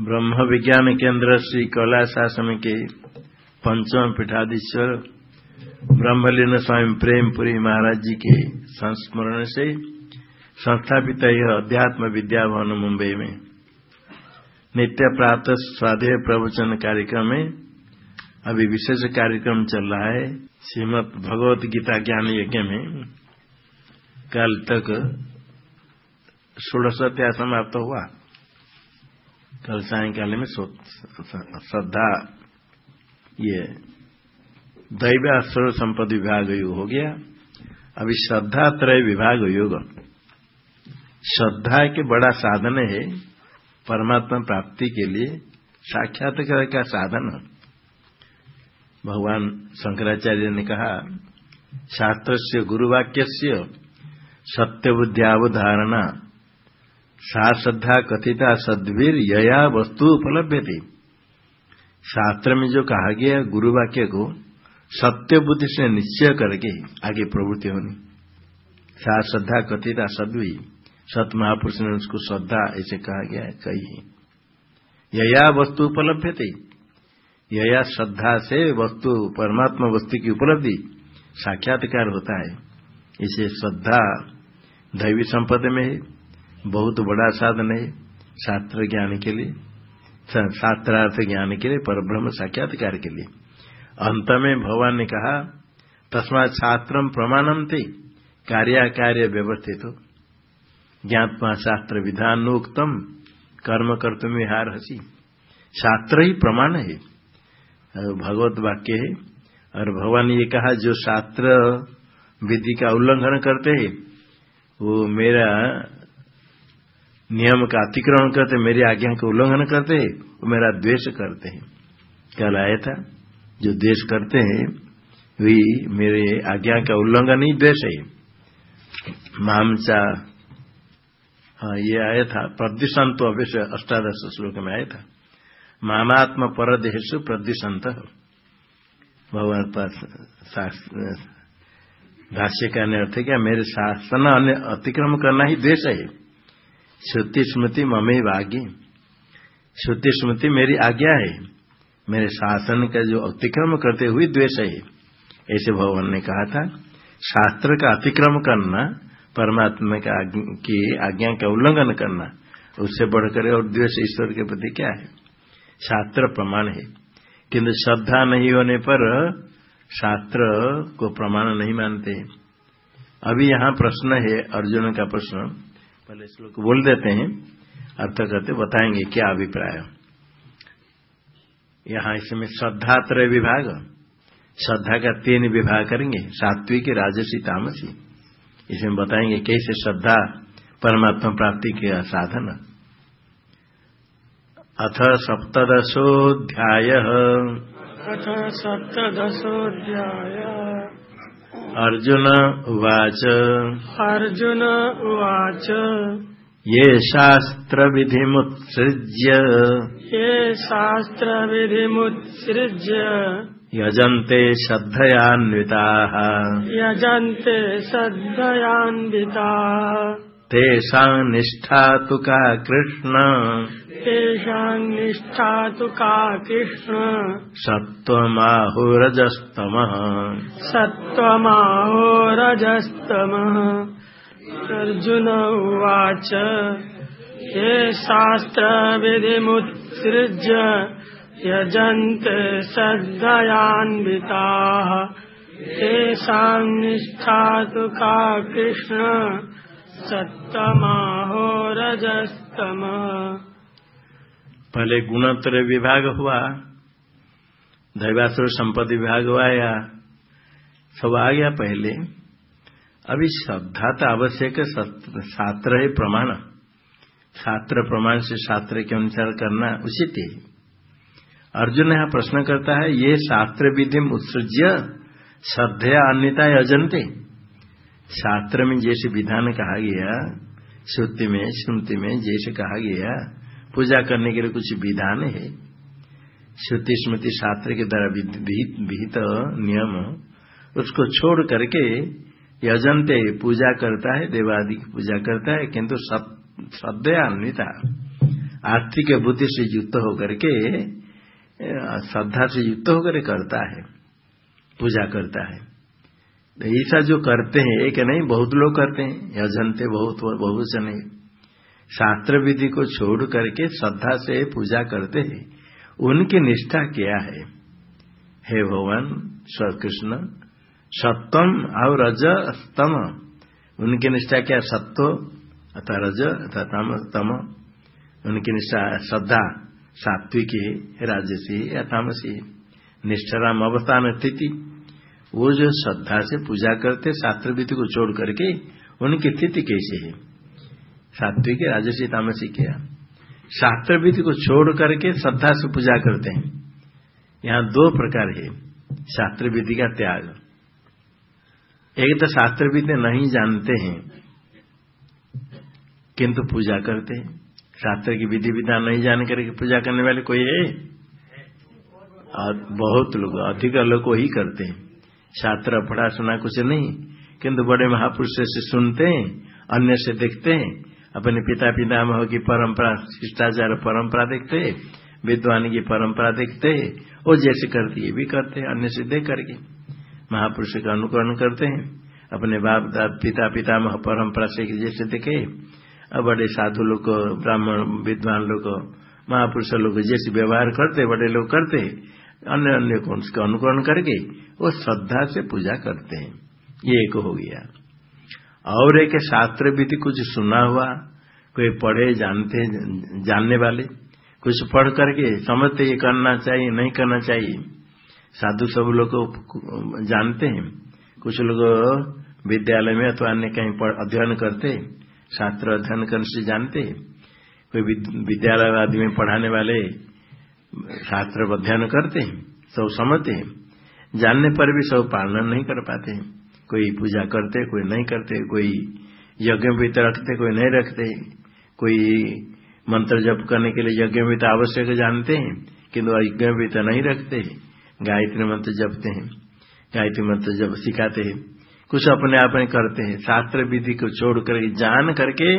ब्रह्म विज्ञान केंद्र श्री कैलाश आश्रम के पंचम पीठाधीश्वर ब्रह्मलीन स्वामी प्रेमपुरी महाराज जी के संस्मरण से संस्थापित यह अध्यात्म विद्या भवन मुंबई में नित्य प्राप्त स्वाध्याय प्रवचन कार्यक्रम में अभी विशेष कार्यक्रम चल रहा है। श्रीमद भगवत गीता ज्ञान यज्ञ में कल तक षोड़शत्या समाप्त हुआ। कल सायकाल में श्रद्धा, ये दैव आश्रय संपद विभाग योग हो गया। अभी श्रद्धा त्रय विभाग योग। श्रद्धा के बड़ा साधन है परमात्मा प्राप्ति के लिए साक्षात्कार का साधन। भगवान शंकराचार्य ने कहा शास्त्र से गुरुवाक्य से सत्य बुद्धियावधारणा सा श्रद्धा कथिता सद्वीर यया वस्तु उपलब्ध थी शास्त्र में जो कहा गया गुरु वाक्य को सत्य बुद्धि से निश्चय करके आगे प्रवृत्ति होनी। सा श्रद्धा कथिता सद्वी सत महापुरुष ने उसको श्रद्धा ऐसे कहा गया है, कही यया वस्तु उपलब्ध थे यया श्रद्धा से वस्तु, परमात्मा वस्तु की उपलब्धि साक्षात्कार होता है। इसे श्रद्धा, दैवी संपद में है। बहुत बड़ा साधन है, शास्त्र ज्ञान के लिए शास्त्रार्थ ज्ञान के लिए पर ब्रह्म साक्षात्कार के लिए। अंत में भगवान ने कहा, तस्मात शास्त्रम प्रमाणम थे कार्याकार्य व्यवस्थित। हो ज्ञातमा शास्त्र विधानोक्तम, कर्म कर्तुम विहार हसी शास्त्र ही प्रमाण है। भगवत वाक्य है। और भगवान ने ये कहा, जो शास्त्र विधि का उल्लंघन करते हैं, वो मेरा नियम का अतिक्रमण करते, मेरी आज्ञा का उल्लंघन करते, वो मेरा द्वेष करते हैं। कल आया था, जो द्वेष करते हैं, वे मेरे आज्ञा का उल्लंघन ही द्वेष है। मामचा हाँ ये आया था प्रद्युषंत अवश्य अष्टादश श्लोक में आया था। मामात्म परदेश प्रद्युषंत भगवान भाष्य का अर्थ क्या, मेरे शासन अतिक्रम करना ही द्वेष है। श्रुति स्मृति ममे आगे श्रुति स्मृति मेरी आज्ञा है। मेरे शासन का जो अतिक्रम करते हुए द्वेष है। ऐसे भगवान ने कहा था, शास्त्र का अतिक्रम करना, परमात्मा का की आज्ञा का उल्लंघन करना, उससे बढ़कर और द्वेष ईश्वर के प्रति क्या है? शास्त्र प्रमाण है। किंतु श्रद्धा नहीं होने पर शास्त्र को प्रमाण नहीं मानते अभी यहाँ प्रश्न है अर्जुन का प्रश्न। पहले श्लोक बोल देते हैं, अर्थ करते बताएँगे क्या अभिप्राय। यहाँ इसमें श्रद्धात्रय विभाग, श्रद्धा का तीन विभाग करेंगे, सात्विक, राजसी, तामसी। इसमें बताएँगे कैसे श्रद्धा परमात्मा प्राप्ति के साधन। अथ सप्तशोध्याय अथ सप्तशोध्याय अर्जुन उवाच। अर्जुन उवाच। ये शास्त्रविधिमुत्सृज्य। ये शास्त्रविधिमुत्सृज्य। यजन्ते श्रद्धयान्विताः। यजन्ते श्रद्धयान्विताः। तेषाम् निष्ठा तु का कृष्ण। तेषाम् निष्ठा तु का कृष्ण? सत्त्वमाहुरजस्तमः। सत्त्वमाहोरजस्तमः। अर्जुन उवाच ये शास्त्रविधिमुत्सृज्य यजन्ते श्रद्धयान्विताः। तेषाम् निष्ठा तु का कृष्ण? सत्तमाहोरजस्तमः पहले गुणोत्तर विभाग हुआ, दैवासुर संपत्ति विभाग हुआ या सब आ गया पहले। अभी श्रद्धा तो आवश्यक शास्त्र है प्रमाण। शास्त्र प्रमाण से शास्त्र के अनुसार करना उचित है अर्जुन यहाँ प्रश्न करता है, ये शास्त्र विधि उत्सृज्य, श्रद्धया अन्यता अजनते शास्त्र में जैसे विधान कहा गया, श्रुति में स्मृति में जैसे कहा गया पूजा करने के लिए कुछ विधान है। श्रुति स्मृति शास्त्र के द्वारा विहित नियम, उसको छोड़ करके यजनते पूजा करता है, देवादि की पूजा करता है, किंतु श्रद्धया अन्विता आर्थिक बुद्धि से युक्त होकर के श्रद्धा से युक्त होकर करता है, पूजा करता है। तो ऐसा जो करते हैं, एक नहीं, बहुत लोग करते हैं। यजनते बहुत बहुत से नहीं शास्त्र विधि को छोड़ करके श्रद्धा से पूजा करते हैं। उनकी निष्ठा क्या है? हे भगवान कृष्ण सत्तम और रज तम उनकी निष्ठा क्या सत्व अथा रज अथा तम तम। उनकी निष्ठा श्रद्धा सात्विक सात्विकी राजसी या तामसी निष्ठराम अवस्थान स्थिति। वो जो श्रद्धा से पूजा करते शास्त्र विधि को छोड़ करके, उनकी स्थिति कैसे है? सात्विक राजसी तामसी क्या। शास्त्र विधि को छोड़ करके श्रद्धा से पूजा करते हैं। यहाँ दो प्रकार है शास्त्र विधि का त्याग। एक तो शास्त्र विधि नहीं जानते हैं, किंतु पूजा करते हैं। शास्त्र की विधि विधान नहीं जान करके पूजा करने वाले कोई है? बहुत लोग, अधिक लोग ही करते हैं। शास्त्र पढ़ा सुना कुछ नहीं, किंतु बड़े महापुरुष से सुनते हैं, अन्य से देखते हैं। अपने पिता पितामह की परंपरा, शिष्टाचार परंपरा देखते, विद्वान की परंपरा देखते है वो जैसे करती है भी करते, अन्य से देख करके। महापुरुष का अनुकरण करते हैं। अपने बाप पिता पितामह परंपरा से जैसे देखे। अब बड़े साधु लोग, ब्राह्मण, विद्वान लोग, महापुरुष लोग जैसे व्यवहार करते, बड़े लोग करते अन्य अन्य को उसका अनुकरण करके वो श्रद्धा से पूजा करते हैं। ये एक हो गया। और एक शास्त्र विधि कुछ सुना हुआ, कोई पढ़े, जानते, जानने वाले, कुछ पढ़ करके समझते, ये करना चाहिए, नहीं करना चाहिए। साधु सब लोग जानते हैं। कुछ लोग विद्यालय में अथवा अन्य कहीं अध्ययन करते, शास्त्र अध्ययन करने से जानते। कोई विद्यालय आदि में पढ़ाने वाले शास्त्र अध्ययन करते हैं सब समझते हैं। जानने पर भी सब पालना नहीं कर पाते हैं। कोई पूजा करते, कोई नहीं करते, कोई यज्ञ भी रखते, कोई नहीं रखते। कोई मंत्र जप करने के लिए यज्ञ भी आवश्यक जानते हैं, किंतु यज्ञ भी नहीं रखते। गायत्री मंत्र जपते हैं, गायत्री मंत्र जब सिखाते हैं। कुछ अपने आप में करते हैं। शास्त्र विधि को छोड़ कर जान करके,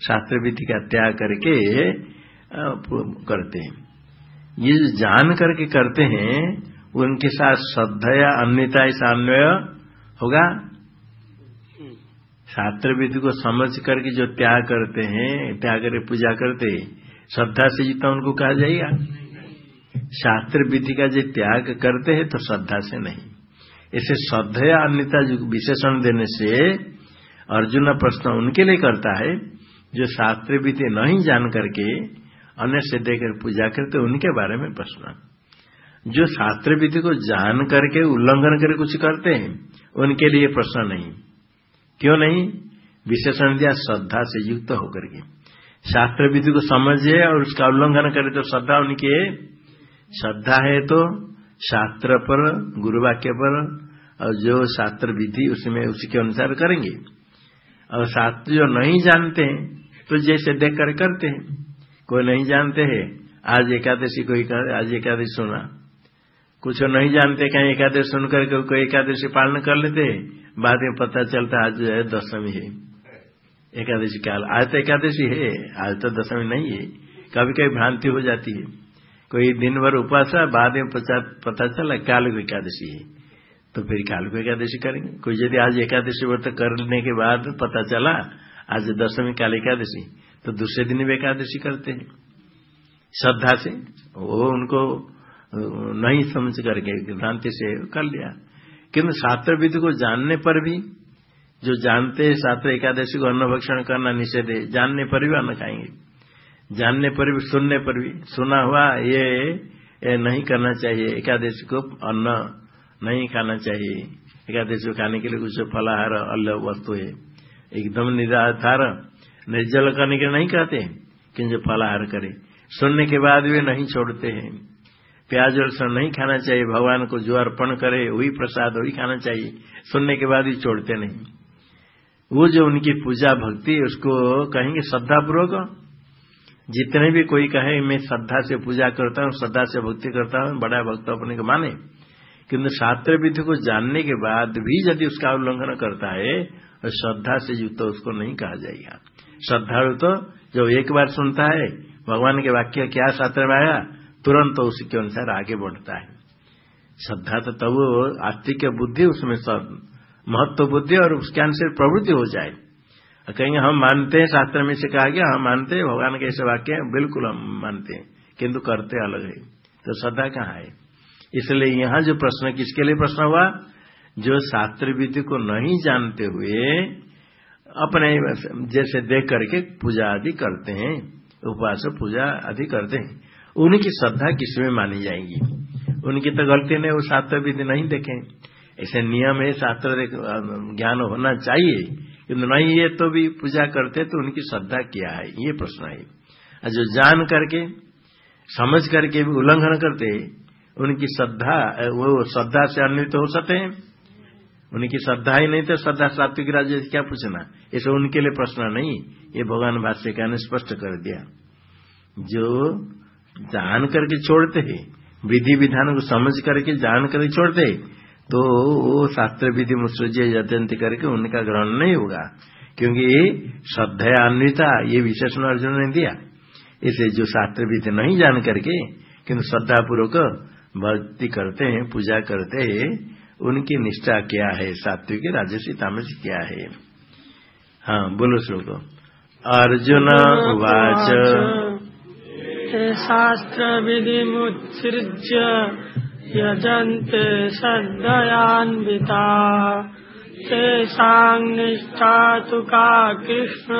शास्त्र विधि का त्याग करके करते हैं। ये जान करके करते हैं, उनके साथ श्रद्धा या अन्यता ऐसा अन्वय होगा? शास्त्र विधि को समझ करके जो त्याग करते हैं त्याग करके पूजा करते श्रद्धा से जितना उनको कहा जाएगा। शास्त्र विधि का जो त्याग करते हैं तो श्रद्धा से नहीं। इसे श्रद्धा अन्यता विशेषण देने से अर्जुन प्रश्न उनके लिए करता है जो शास्त्र विधि नहीं जान करके अन्य से देकर पूजा करते उनके बारे में प्रश्न। जो शास्त्र विधि को जान करके उल्लंघन करके कुछ करते हैं उनके लिए प्रश्न नहीं। क्यों नहीं? विशेषण दिया, श्रद्धा से युक्त होकर के। शास्त्र विधि को समझे और उसका उल्लंघन करे तो श्रद्धा उनकी। है श्रद्धा है तो शास्त्र पर, गुरुवाक्य पर, और जो शास्त्र विधि उसमें, उसी के अनुसार करेंगे। और शास्त्र जो नहीं जानते हैं तो जैसे देख कर करते हैं। कोई नहीं जानते हैं, आज एकादशी कोई आज एकादशी सुना। कुछ नहीं जानते, कहीं एकादशी सुनकर के कोई एकादशी पालन कर लेते, बाद में पता चलता आज जो है दशमी है। एकादशी काल। आज तो एकादशी है, आज तो दशमी नहीं है। कभी कभी भ्रांति हो जाती है। कोई दिन भर उपवास है बाद में पता चला काल को एकादशी है। तो फिर काल को एकादशी करेंगे। कोई यदि आज एकादशी व्रत करने के बाद पता चला, आज दशमी काल एकादशी तो दूसरे दिन भी एकादशी करते हैं। श्रद्धा से, वो उनको नहीं समझ करके भ्रांति से कर लिया। किंतु शास्त्र विधि को जानने पर भी जो जानते हैं शास्त्र एकादशी को अन्न भक्षण करना निषेध है जानने पर भी अन्न खाएँगे। जानने पर भी सुनने पर भी सुना हुआ ये, ये नहीं करना चाहिए। एकादशी को अन्न नहीं खाना चाहिए। एकादशी को खाने के लिए कुछ फलाहार अल्ल वस्तु है। एकदम निराधार निर्जल करने के नहीं कहते किंतु फलाहार करे। सुनने के बाद भी नहीं छोड़ते हैं। प्याज लहसुन नहीं खाना चाहिए, भगवान को जो अर्पण करे, वही प्रसाद वही खाना चाहिए। सुनने के बाद ही छोड़ते नहीं। वो जो उनकी पूजा भक्ति, उसको कहेंगे श्रद्धापूर्वक। जितने भी कोई कहे, मैं श्रद्धा से पूजा करता हूँ, श्रद्धा से भक्ति करता हूँ, बड़ा भक्त अपने को माने। किंतु शास्त्र विधि को जानने के बाद भी यदि उसका उल्लंघन करता है और श्रद्धा से युक्त उसको नहीं कहा जाएगा। श्रद्धालु तो जो एक बार सुनता है, भगवान के वाक्य क्या शास्त्र में आया? तुरंत तो उसी के अनुसार आगे बढ़ता है। श्रद्धा तो तब आस्तिक बुद्धि, उसमें सब महत्व बुद्धि और उसके अनुसार प्रवृत्ति हो जाए। कहेंगे, हम मानते हैं, शास्त्र में से कहा गया, हम मानते हैं, भगवान के ऐसे वाक्य बिल्कुल हम मानते हैं, किंतु करते अलग है। तो श्रद्धा कहाँ है? इसलिए यहाँ जो प्रश्न, किसके लिए प्रश्न हुआ? जो शास्त्र विधि को नहीं जानते हुए अपने जैसे देख करके पूजा आदि करते हैं, उपवास पूजा आदि करते हैं। उनकी श्रद्धा किसमें मानी जाएगी। उनकी तो गलती नहीं, वो शास्त्र विधि नहीं देखें। ऐसे नियम है, शास्त्र ज्ञान होना चाहिए। किंतु नहीं, ये तो भी पूजा करते तो उनकी श्रद्धा क्या है? ये प्रश्न है। जो जान करके, समझ करके भी उल्लंघन करते उनकी श्रद्धा वो श्रद्धा से अन्वित हो सकते हैं। उनकी श्रद्धा ही नहीं तो श्रद्धा सात्विक राज्य से क्या पूछना? ऐसे उनके लिए प्रश्न नहीं। ये भगवान भाष्य ने स्पष्ट कर दिया। जो जान करके छोड़ते हैं विधि विधान को समझ करके जान करके छोड़ते हैं तो वो शास्त्र विधि मुसुजय यजंत करके उनका ग्रहण नहीं होगा। क्योंकि श्रद्धा अन्विता ये विशेषण अर्जुन ने दिया। इसे जो शास्त्र विधि नहीं जान करके किन्तु श्रद्धा पूर्वक भक्ति करते हैं पूजा करते हैं उनकी निष्ठा क्या है? सात्विक राजसी तामसी क्या है? हाँ बोलो श्लोक। अर्जुन उवाच। ते शास्त्रविधिमुत्सृज्य यजन्ते श्रद्धयान्विता। तेषाम् निष्ठा तु का कृष्ण,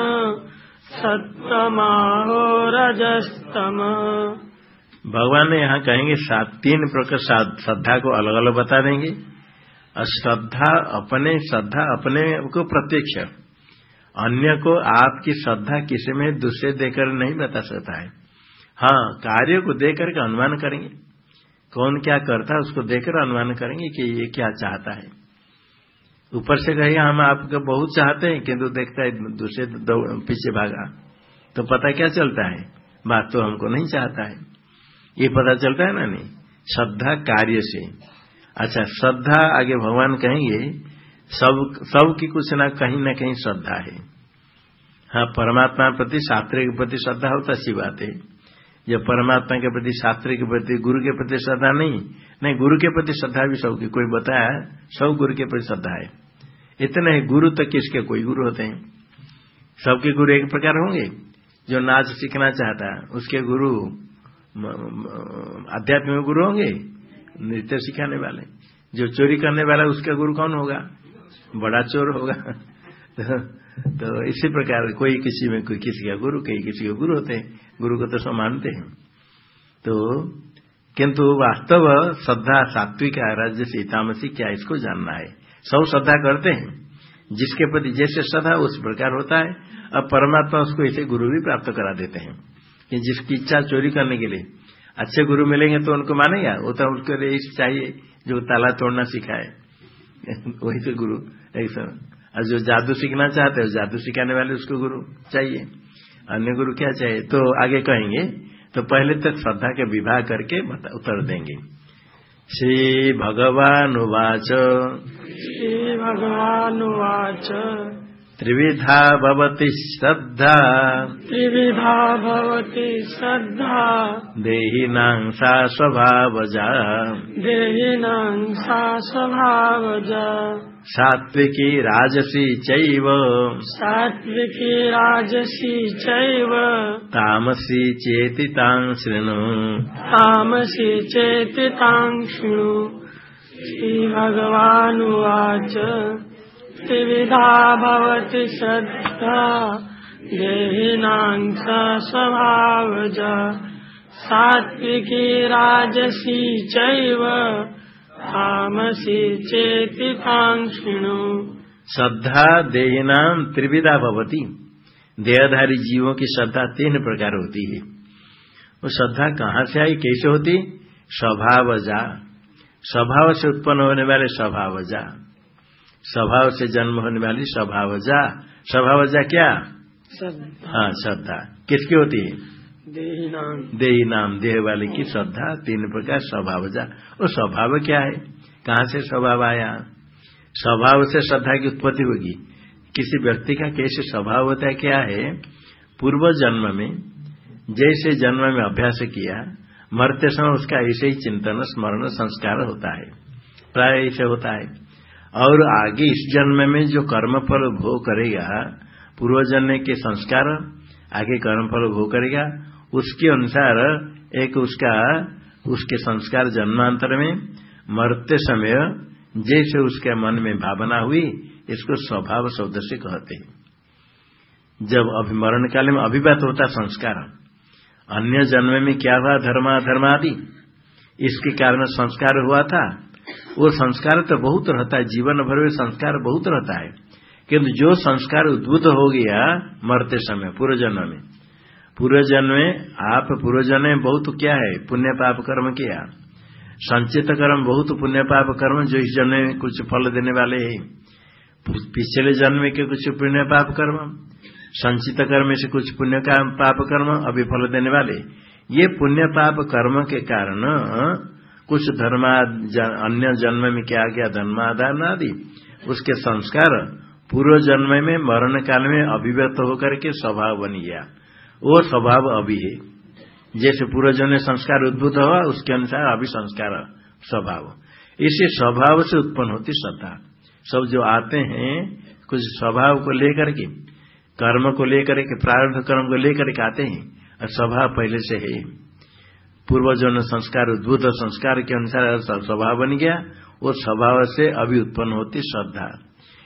सत्तमाहो रजस्तम। भगवान ने यहाँ कहेंगे, सात, तीन प्रकार श्रद्धा को अलग अलग बता देंगे। श्रद्धा अपने श्रद्धा अपने को प्रत्यक्ष। अन्य को आपकी श्रद्धा किसी में दूसरे देकर नहीं बता सकता है। हाँ कार्य को देकर करके अनुमान करेंगे। कौन क्या करता है, उसको देखकर अनुमान करेंगे कि ये क्या चाहता है। ऊपर से कहेगा हम आपको बहुत चाहते हैं। किंतु देखता है, दूसरे पीछे भागा। तो पता क्या चलता है? बात तो हमको नहीं चाहता है। ये पता चलता है ना नहीं? श्रद्धा कार्य से। अच्छा श्रद्धा आगे भगवान कहेंगे, सब सबकी कुछ ना, कहीं ना कहीं श्रद्धा है। हाँ परमात्मा प्रति, शास्त्र के प्रति श्रद्धा होता सी बात है। जब परमात्मा के प्रति शास्त्र के प्रति गुरु के प्रति श्रद्धा नहीं। नहीं गुरु के प्रति श्रद्धा भी सबकी। कोई बताया? सब गुरु के प्रति श्रद्धा है। इतने गुरु तक किसके कोई गुरु होते हैं। सबके गुरु एक प्रकार होंगे। जो नाच सीखना चाहता है उसके गुरु आध्यात्मिक गुरु होंगे। नृत्य सिखाने वाले। जो चोरी करने वाला उसका गुरु कौन होगा? बड़ा चोर होगा। तो, तो इसी प्रकार कोई किसी में कोई किसी का गुरु कई किसी का गुरु होते हैं। गुरु को तो सब मानते हैं। तो किंतु वास्तव श्रद्धा सात्विक राज्य से तामसी क्या इसको जानना है? सब श्रद्धा करते हैं। जिसके प्रति जैसे श्रद्धा, उस प्रकार होता है। अब परमात्मा उसको ऐसे गुरु भी प्राप्त करा देते हैं। कि जिसकी इच्छा चोरी करने के लिए। अच्छे गुरु मिलेंगे तो उनको मानेगा वो तो उसके लिए चाहिए, जो ताला तोड़ना सिखाए। वही तो गुरु, ऐसा। और जो जादू सीखना चाहते हैं जादू सिखाने वाले उसको गुरु चाहिए। अन्य गुरु क्या चाहिए तो आगे कहेंगे तो पहले तक श्रद्धा के विवाह करके उत्तर देंगे। श्री भगवान उवाच। श्री भगवान उवाच। त्रिविधा भवति श्रद्धा। त्रिविधा भवति श्रद्धा। देहिनां सा स्वभावजा। देहिनां सा स्वभावजा। सात्विकी राजसी चैव। सात्विकी राजसी चैव। तामसी चेति तां शृणु। तामसी चेति तां शृणु। श्रीभगवानुवाच। त्रिविधा भवति श्रद्धा देहिनां स सात्विकी राजसी चैव चेति कांक्षिणु श्रद्धा देहिनाम त्रिविधा भवती। देहधारी जीवों की श्रद्धा तीन प्रकार होती है। वो श्रद्धा कहाँ से आई, कैसे होती? स्वभावजा स्वभाव से उत्पन्न होने वाले स्वभावजा स्वभाव से जन्म होने वाली स्वभावजा। स्वभावजा क्या? हाँ श्रद्धा। किसकी होती है? देही नाम। देही नाम। देह वाले की श्रद्धा तीन प्रकार स्वभाव जा वो स्वभाव क्या है? कहाँ से स्वभाव आया? स्वभाव से श्रद्धा की उत्पत्ति होगी। किसी व्यक्ति का कैसे स्वभाव होता है क्या है? पूर्व जन्म में जैसे जन्म में अभ्यास किया मरते समय उसका ऐसे ही चिंतन स्मरण संस्कार होता है। प्राय ऐसे होता है। और आगे इस जन्म में जो कर्म फल भोग करेगा पूर्व जन्म के संस्कार, आगे कर्म फल भोग करेगा, उसके अनुसार एक उसका, उसके संस्कार जन्मांतर में, मरते समय जैसे उसके मन में भावना हुई, इसको स्वभाव शब्द से कहते हैं। जब अभिमरण काल में अभिव्यत होता संस्कार, अन्य जन्म में क्या हुआ? धर्मा धर्मादि इसके कारण संस्कार हुआ था। वो संस्कार तो बहुत रहता है, जीवन भर में संस्कार बहुत रहता है। किंतु जो संस्कार उद्भुत हो गया मरते समय, पूर्व जन्म में, पूर्व जन्म में आप पूर्व जन्म में बहुत क्या है, पुण्य पाप कर्म किया। संचित कर्म बहुत पुण्य पाप कर्म जो इस जन्म में कुछ फल देने वाले है। पिछले जन्म के कुछ पुण्य पाप कर्म, संचित कर्म से कुछ पुण्य पाप कर्म अभी फल देने वाले। ये पुण्य पाप कर्म के कारण कुछ धर्मा अन्य जन्म में क्या गया धर्माधान आदि उसके संस्कार पूर्व जन्म में, मरण काल में अभिव्यक्त होकर के स्वभाव बन गया। वो स्वभाव अभी है। जैसे पूर्व जन्म संस्कार उद्भुत हुआ, उसके अनुसार अभी संस्कार स्वभाव। इसी स्वभाव से उत्पन्न होती श्रद्धा सब जो आते हैं, कुछ स्वभाव को लेकर के, कर्म को लेकर के, प्रारंभ कर्म को लेकर के आते हैं, और स्वभाव पहले से है। पूर्वजन संस्कार, उद्भुत संस्कार के अनुसार स्वभाव बन गया। वो स्वभाव से अभी उत्पन्न होती श्रद्धा।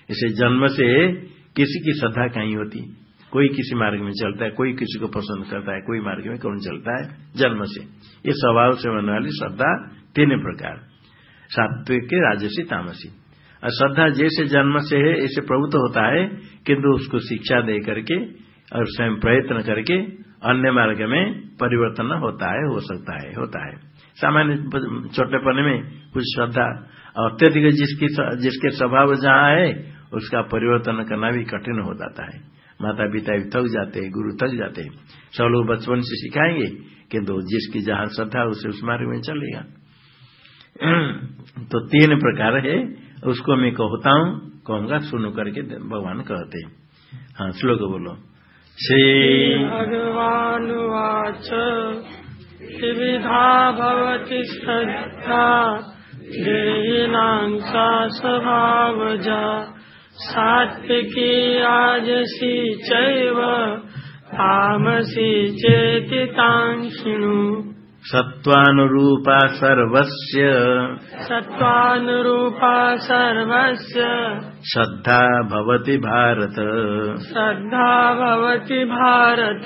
इसे जन्म से किसी की श्रद्धा कहीं होती। कोई किसी मार्ग में चलता है, कोई किसी को पसंद करता है, कोई मार्ग में कौन चलता है? जन्म से। ये स्वभाव से बनने वाली श्रद्धा तीन प्रकार। सात्विक, राजसी, तामसी। और श्रद्धा जैसे जन्म से है, ऐसे प्रभुत्व होता है, किंतु उसको शिक्षा दे करके और स्वयं प्रयत्न करके अन्य मार्ग में परिवर्तन होता है, हो सकता है, होता है। सामान्य छोटेपने में कुछ श्रद्धा, अत्यधिक जिसकी जिसके स्वभाव जहाँ है, उसका परिवर्तन करना भी कठिन हो जाता है। माता पिता भी थक जाते हैं, गुरु थक जाते हैं। सब लोग बचपन से सिखाएँगे किंतु जिसकी जहाँ श्रद्धा, उसे उस मार्ग में चलेगा। तो तीन प्रकार है, उसको मैं कहता हूँ, कहूँगा, सुनो करके भगवान कहते हैं। हाँ श्लोक बोलो। श्रीभगवानुवाच त्रिविधा भवति श्रद्धा। देहिनां सा स्वभावजा। सात्विकी राजसी चैव। तामसी चेति शृणु सत्त्वानुरूपा सर्वस्य। सत्त्वानुरूपा सर्वस्य। श्रद्धा भवति भारत। श्रद्धा भवति भारत।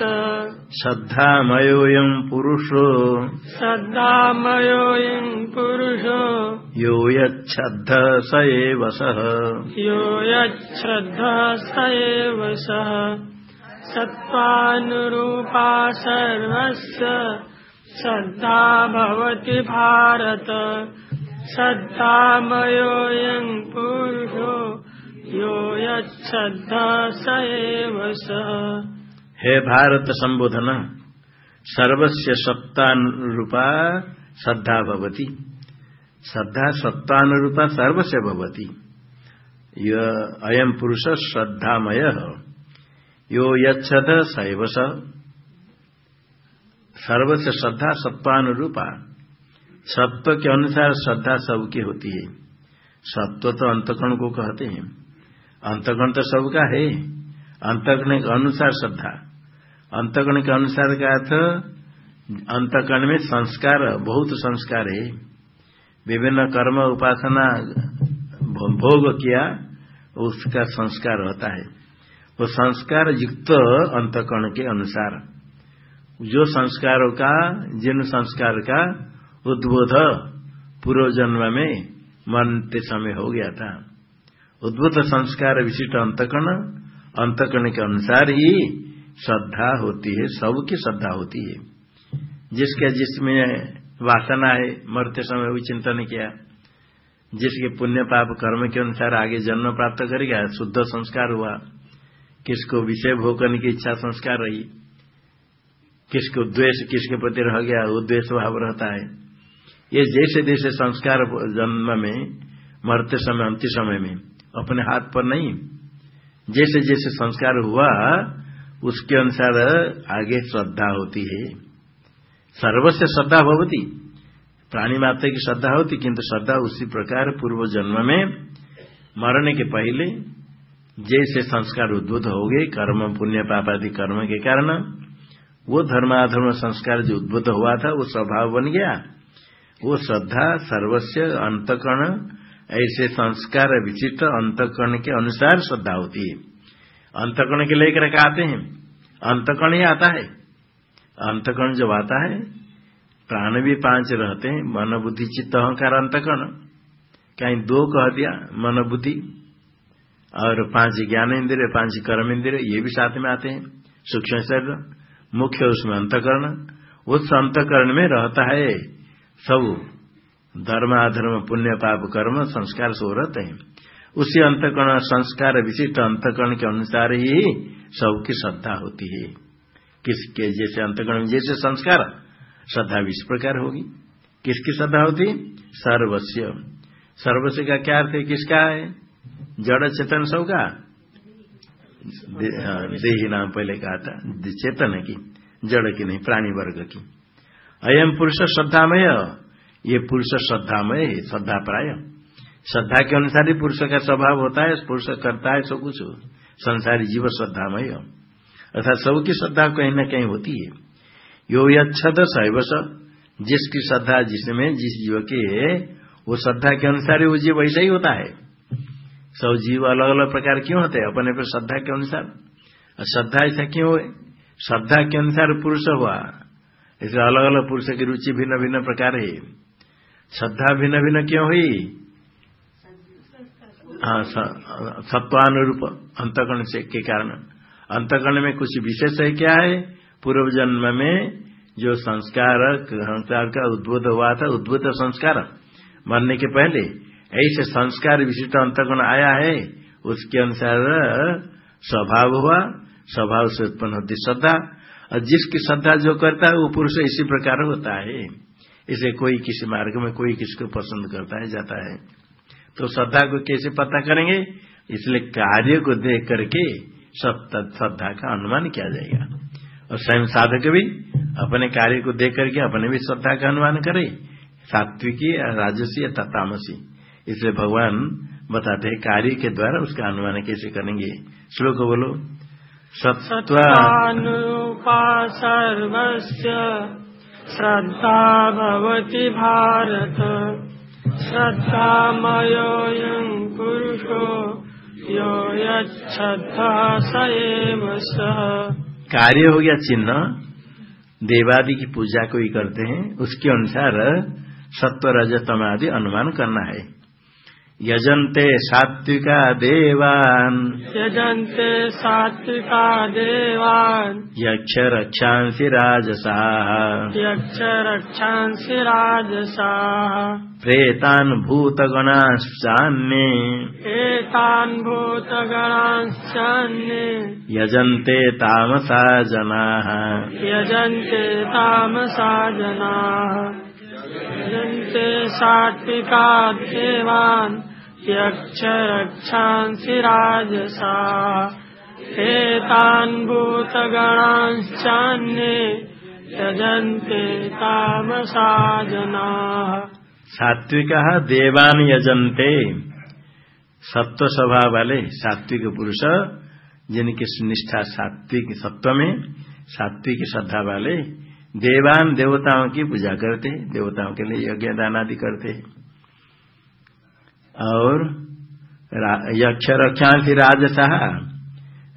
श्रद्धामयोऽयम् पुरुषो। श्रद्धामयोऽयं पुरुषो। यो यच्छद्ध स एव सः। यो यच्छ्रद्धा स एव सः। सत्त्वानुरूपा सर्वस्य। श्रद्धा भवति भारत श्रद्धामयोऽयं पुरुषो यो यच्छ्रद्धा स एव सः। हे भारत संबोधन, सर्वस्य सत्तानुरूपा श्रद्धा भवति। श्रद्धा सत्तानुरूपा सर्वस्य भवति। अयम पुरुष श्रद्धामय यो यच्छद सैव स। सर्वस्य श्रद्धा सत्वानुरूपा। सत्व के अनुसार श्रद्धा सबकी होती है। सत्व तो अंतकण को कहते हैं। अंतकण तो सबका है। अंतकण के अनुसार श्रद्धा। अंतकण के अनुसार का अर्थ अंतकण में संस्कार, बहुत संस्कार है। विभिन्न कर्म उपासना भोग किया, उसका संस्कार होता है। वो संस्कार युक्त अंतकण के अनुसार। जो संस्कारों का, जिन संस्कार का उद्बोध पूर्व जन्म में मरते समय हो गया था। उद्भुत संस्कार विशिष्ट अंतकण अंतकण के अनुसार ही श्रद्धा होती है, सबकी श्रद्धा होती है। जिसके, जिसमें वासना है, मरते समय भी चिंतन किया। जिसके पुण्य पाप कर्म के अनुसार आगे जन्म प्राप्त करेगा, शुद्ध संस्कार हुआ। किसको विषय भोग करने की इच्छा संस्कार रही? किसको द्वेष किसके प्रति रह गया वो द्वेष भाव रहता है। ये जैसे जैसे संस्कार जन्म में, मरते समय अंतिम समय में, अपने हाथ पर नहीं, जैसे जैसे संस्कार हुआ, उसके अनुसार आगे श्रद्धा होती है। सर्वस्व श्रद्धा भवती, प्राणी मात्र की श्रद्धा होती, किंतु श्रद्धा उसी प्रकार पूर्व जन्म में, मरने के पहले, जैसे संस्कार उद्भुत हो गए, कर्म, पुण्य पाप आदि कर्म के कारण वो धर्माधर्म संस्कार जो उद्भुत हुआ था, वो स्वभाव बन गया। वो श्रद्धा, सर्वस्व, अंतकरण, ऐसे संस्कार विचित्र अंतकरण के अनुसार श्रद्धा होती है। अंतकरण के लेकर आते हैं, अंतकरण ही आता है। अंतकरण जब आता है, प्राण भी पाँच रहते हैं, मन, बुद्धि, चित्त, अहंकार, अंतकरण। कहीं दो कह दिया, मन, बुद्धि, और पाँच ज्ञान इंद्र पाँच कर्म इंद्र ये भी साथ में आते हैं। सूक्ष्म शरीर मुख्य उसमें अंतकरण, उस अंतकरण में रहता है सब धर्म, अधर्म, पुण्य, पाप, कर्म, संस्कार, सो रहते हैं। उसी अंतकरण, संस्कार विशिष्ट अंतकरण के अनुसार ही सबकी श्रद्धा होती है। किसके जैसे अंतकरण, जैसे संस्कार, श्रद्धा भी इस प्रकार होगी। किसकी श्रद्धा होती? सर्वस्व। सर्वस्व का क्या अर्थ है? किसका है? जड़, चेतन सबका। देही नाम पहले कहा था चेतन की जड़ की नहीं प्राणी वर्ग की। अयम पुरुष श्रद्धामय ये पुरुष श्रद्धामय है श्रद्धा प्राय। श्रद्धा के अनुसार ही पुरुष का स्वभाव होता है पुरुष करता है सब कुछ। संसारी जीव श्रद्धामय। अर्थात सबकी श्रद्धा कहीं न कहीं होती है। यो यद सैवस जिसकी श्रद्धा जिसमें जिस जीव की है वो श्रद्धा के अनुसार ही वो जीव वैसा ही होता है। सब जीव अलग अलग प्रकार क्यों होते हैं? अपने पर श्रद्धा के अनुसार। श्रद्धा ऐसा क्यों हुए? श्रद्धा के अनुसार पुरुष हुआ। इसलिए अलग अलग पुरुष की रुचि भिन्न भिन्न प्रकार है। श्रद्धा भिन्न भिन्न क्यों हुई? हाँ सत्वानुरूप अंतकरण से, के कारण। अंतकरण में कुछ विशेष है क्या है? पूर्व जन्म में जो संस्कार संस्कार का उद्भुत हुआ था उद्भुत संस्कार। मरने के पहले ऐसे संस्कार विशिष्ट अंतगुण आया है, उसके अनुसार स्वभाव हुआ, स्वभाव से उत्पन्न होती श्रद्धा, और जिसकी श्रद्धा जो करता है, वो पुरुष इसी प्रकार होता है। इसे कोई किसी मार्ग में कोई किसको पसंद करता है, जाता है। तो श्रद्धा को कैसे पता करेंगे? इसलिए कार्य को देख करके श्रद्धा का अनुमान किया जाएगा। और स्वयं साधक भी अपने कार्य को देख करके अपने भी श्रद्धा का अनुमान करे। सात्विकी राजसी या तामसी इसलिए भगवान बताते हैं कार्य के द्वारा उसका अनुमान कैसे करेंगे? श्लोक बोलो। सत्वानुपा सर्वस्य श्रद्धा भवति भारत। श्रद्धामयोऽयं पुरुषो यो यच्छ्रद्धा स एव कार्य हो गया चिन्ह। देवादि की पूजा कोई करते हैं उसके अनुसार सत्व रजतम आदि अनुमान करना है। यजन्ते सात्विका देवान्। यजन्ते सात्विका देवान्। यक्ष रक्षांसि राजसाः। यक्ष रक्षांसि राजसाः। प्रेतान् भूतगणाश्चान्ये। एतान् भूतगणाश्चान्ये। यजन्ते तामसा जनाः। यजन्ते तामसा जनाः। यजन्ते सात्विका देवान्। यक्ष रक्षांसि राजसा एतान् भूतगणाश्चान्ये यजन्ते तामसा जनाः सात्विक देवान यजन्ते। सत्व स्वभाव वाले सात्विक पुरुष, जिनकी निष्ठा सात्विक सत्व में सात्विक श्रद्धा वाले देवान देवताओं की पूजा करते, देवताओं के लिए यज्ञ दान आदि करते। और यक्ष रक्षांसी राजसाह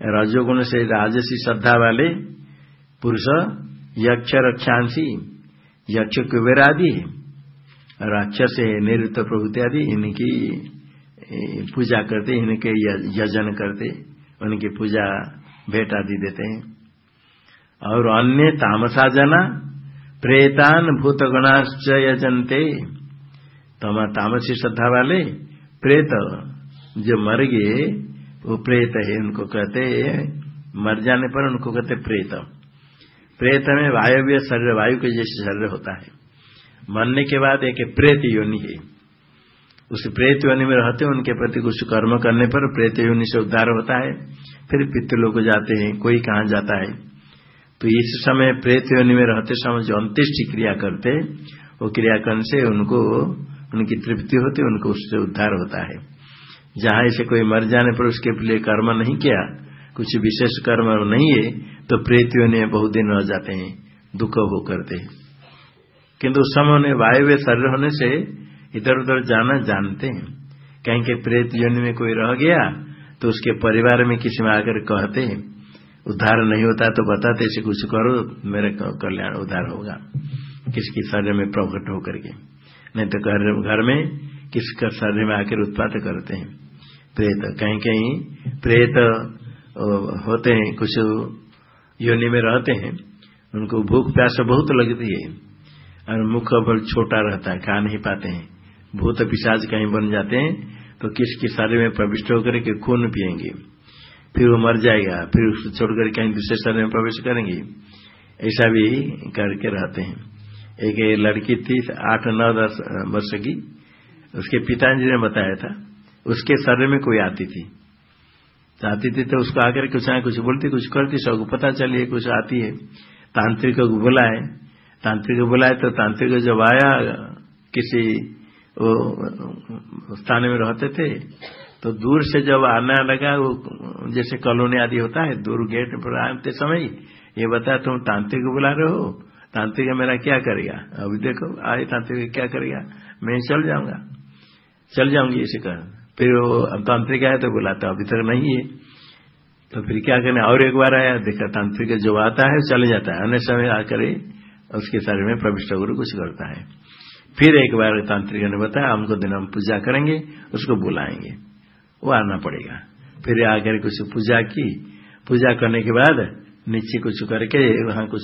रजोगुण से राजसी श्रद्धा वाले पुरुष यक्ष रक्षांसी, यक्ष कुबेर आदि राक्षस निवृत्त प्रभुति आदि इनकी पूजा करते, इनके यजन करते, उनकी पूजा भेंट आदि देते हैं। और अन्य तामसा जना, प्रेतान भूतगणाश्च यजनते। तो तामसी श्रद्धा वाले प्रेत। जो मर गए, वो प्रेत है, उनको कहते मर जाने पर उनको कहते प्रेत। प्रेत में वायव्य शरीर, वायु के जैसे शरीर होता है। मरने के बाद एक प्रेत योनि है। उस प्रेत योनि में रहते हैं, उनके प्रति कुछ कर्म करने पर प्रेत योनि से उद्धार होता है। फिर पितृलोक जाते हैं, कोई कहाँ जाता है। तो इस समय प्रेत योनि में रहते समय जो अंत्येष्टि क्रिया करते वो क्रिया करने से उनको उनकी तृप्ति होती उनको उससे उद्धार होता है। जहाँ ऐसे कोई मर जाने पर उसके लिए कर्म नहीं किया, कुछ विशेष कर्म नहीं है तो प्रेत योनि बहुत दिन रह जाते हैं, दुख हो करते हैं। किंतु उस समय उन्हें वायु शरीर होने से इधर उधर जाना जानते हैं। कहीं के प्रेत योनि में कोई रह गया तो उसके परिवार में किसी में आकर कहते हैं, उद्धार नहीं होता तो बताते ऐसे कुछ करो, मेरे कल्याण उद्धार होगा। किसकी शरीर में प्रकट होकर के। नहीं तो घर घर में किसका शरीर में आकर उत्पाद करते हैं। प्रेत, कहीं कहीं प्रेत होते हैं, कुछ योनि में रहते हैं, उनको भूख, प्यास बहुत लगती है, और मुख बल छोटा रहता है, खा नहीं पाते हैं। भूत पिशाच कहीं बन जाते हैं तो किसके शरीर में प्रविष्ट होकर के खून पिएँगे फिर वो मर जाएगा, फिर उसको छोड़कर कहीं दूसरे शरीर में प्रवेश करेंगे। ऐसा भी करके रहते हैं। एक लड़की थी आठ नौ दस वर्ष की, उसके पिताजी ने बताया था, उसके शरीर में कोई आती थी। तो आती थी तो उसको आकर कुछ ना कुछ बोलती, कुछ करती, सबको पता चलिए कुछ आती है। तांत्रिक को बुलाए, तांत्रिक को बुलाए तो तांत्रिक जब आया, किसी वो स्थान में रहते थे तो दूर से जब आना लगा, वो जैसे कॉलोनी आदि होता है, दूर गेट पर आते समय ये बताया, तुम तांत्रिक को बुला रहे हो? तांत्रिक मेरा क्या करेगा अभी देखो, आए तांत्रिक क्या करेगा मैं चल जाऊँगा। चल जाऊँगी इसे कह फिर वो तांत्रिक आया तो बुलाता तो अभी तक नहीं है। तो फिर क्या करना? और एक बार आया, देखा तांत्रिक जो आता है चले जाता है। अन्य समय आकर उसके शरीर में प्रविष्ट गुरु कुछ करता है। फिर एक बार तांत्रिक ने बताया हमको दिन हम पूजा करेंगे, उसको बुलाएँगे। वो आना पड़ेगा। फिर आकर कुछ पूजा की। पूजा करने के बाद नीचे कुछ करके वहाँ कुछ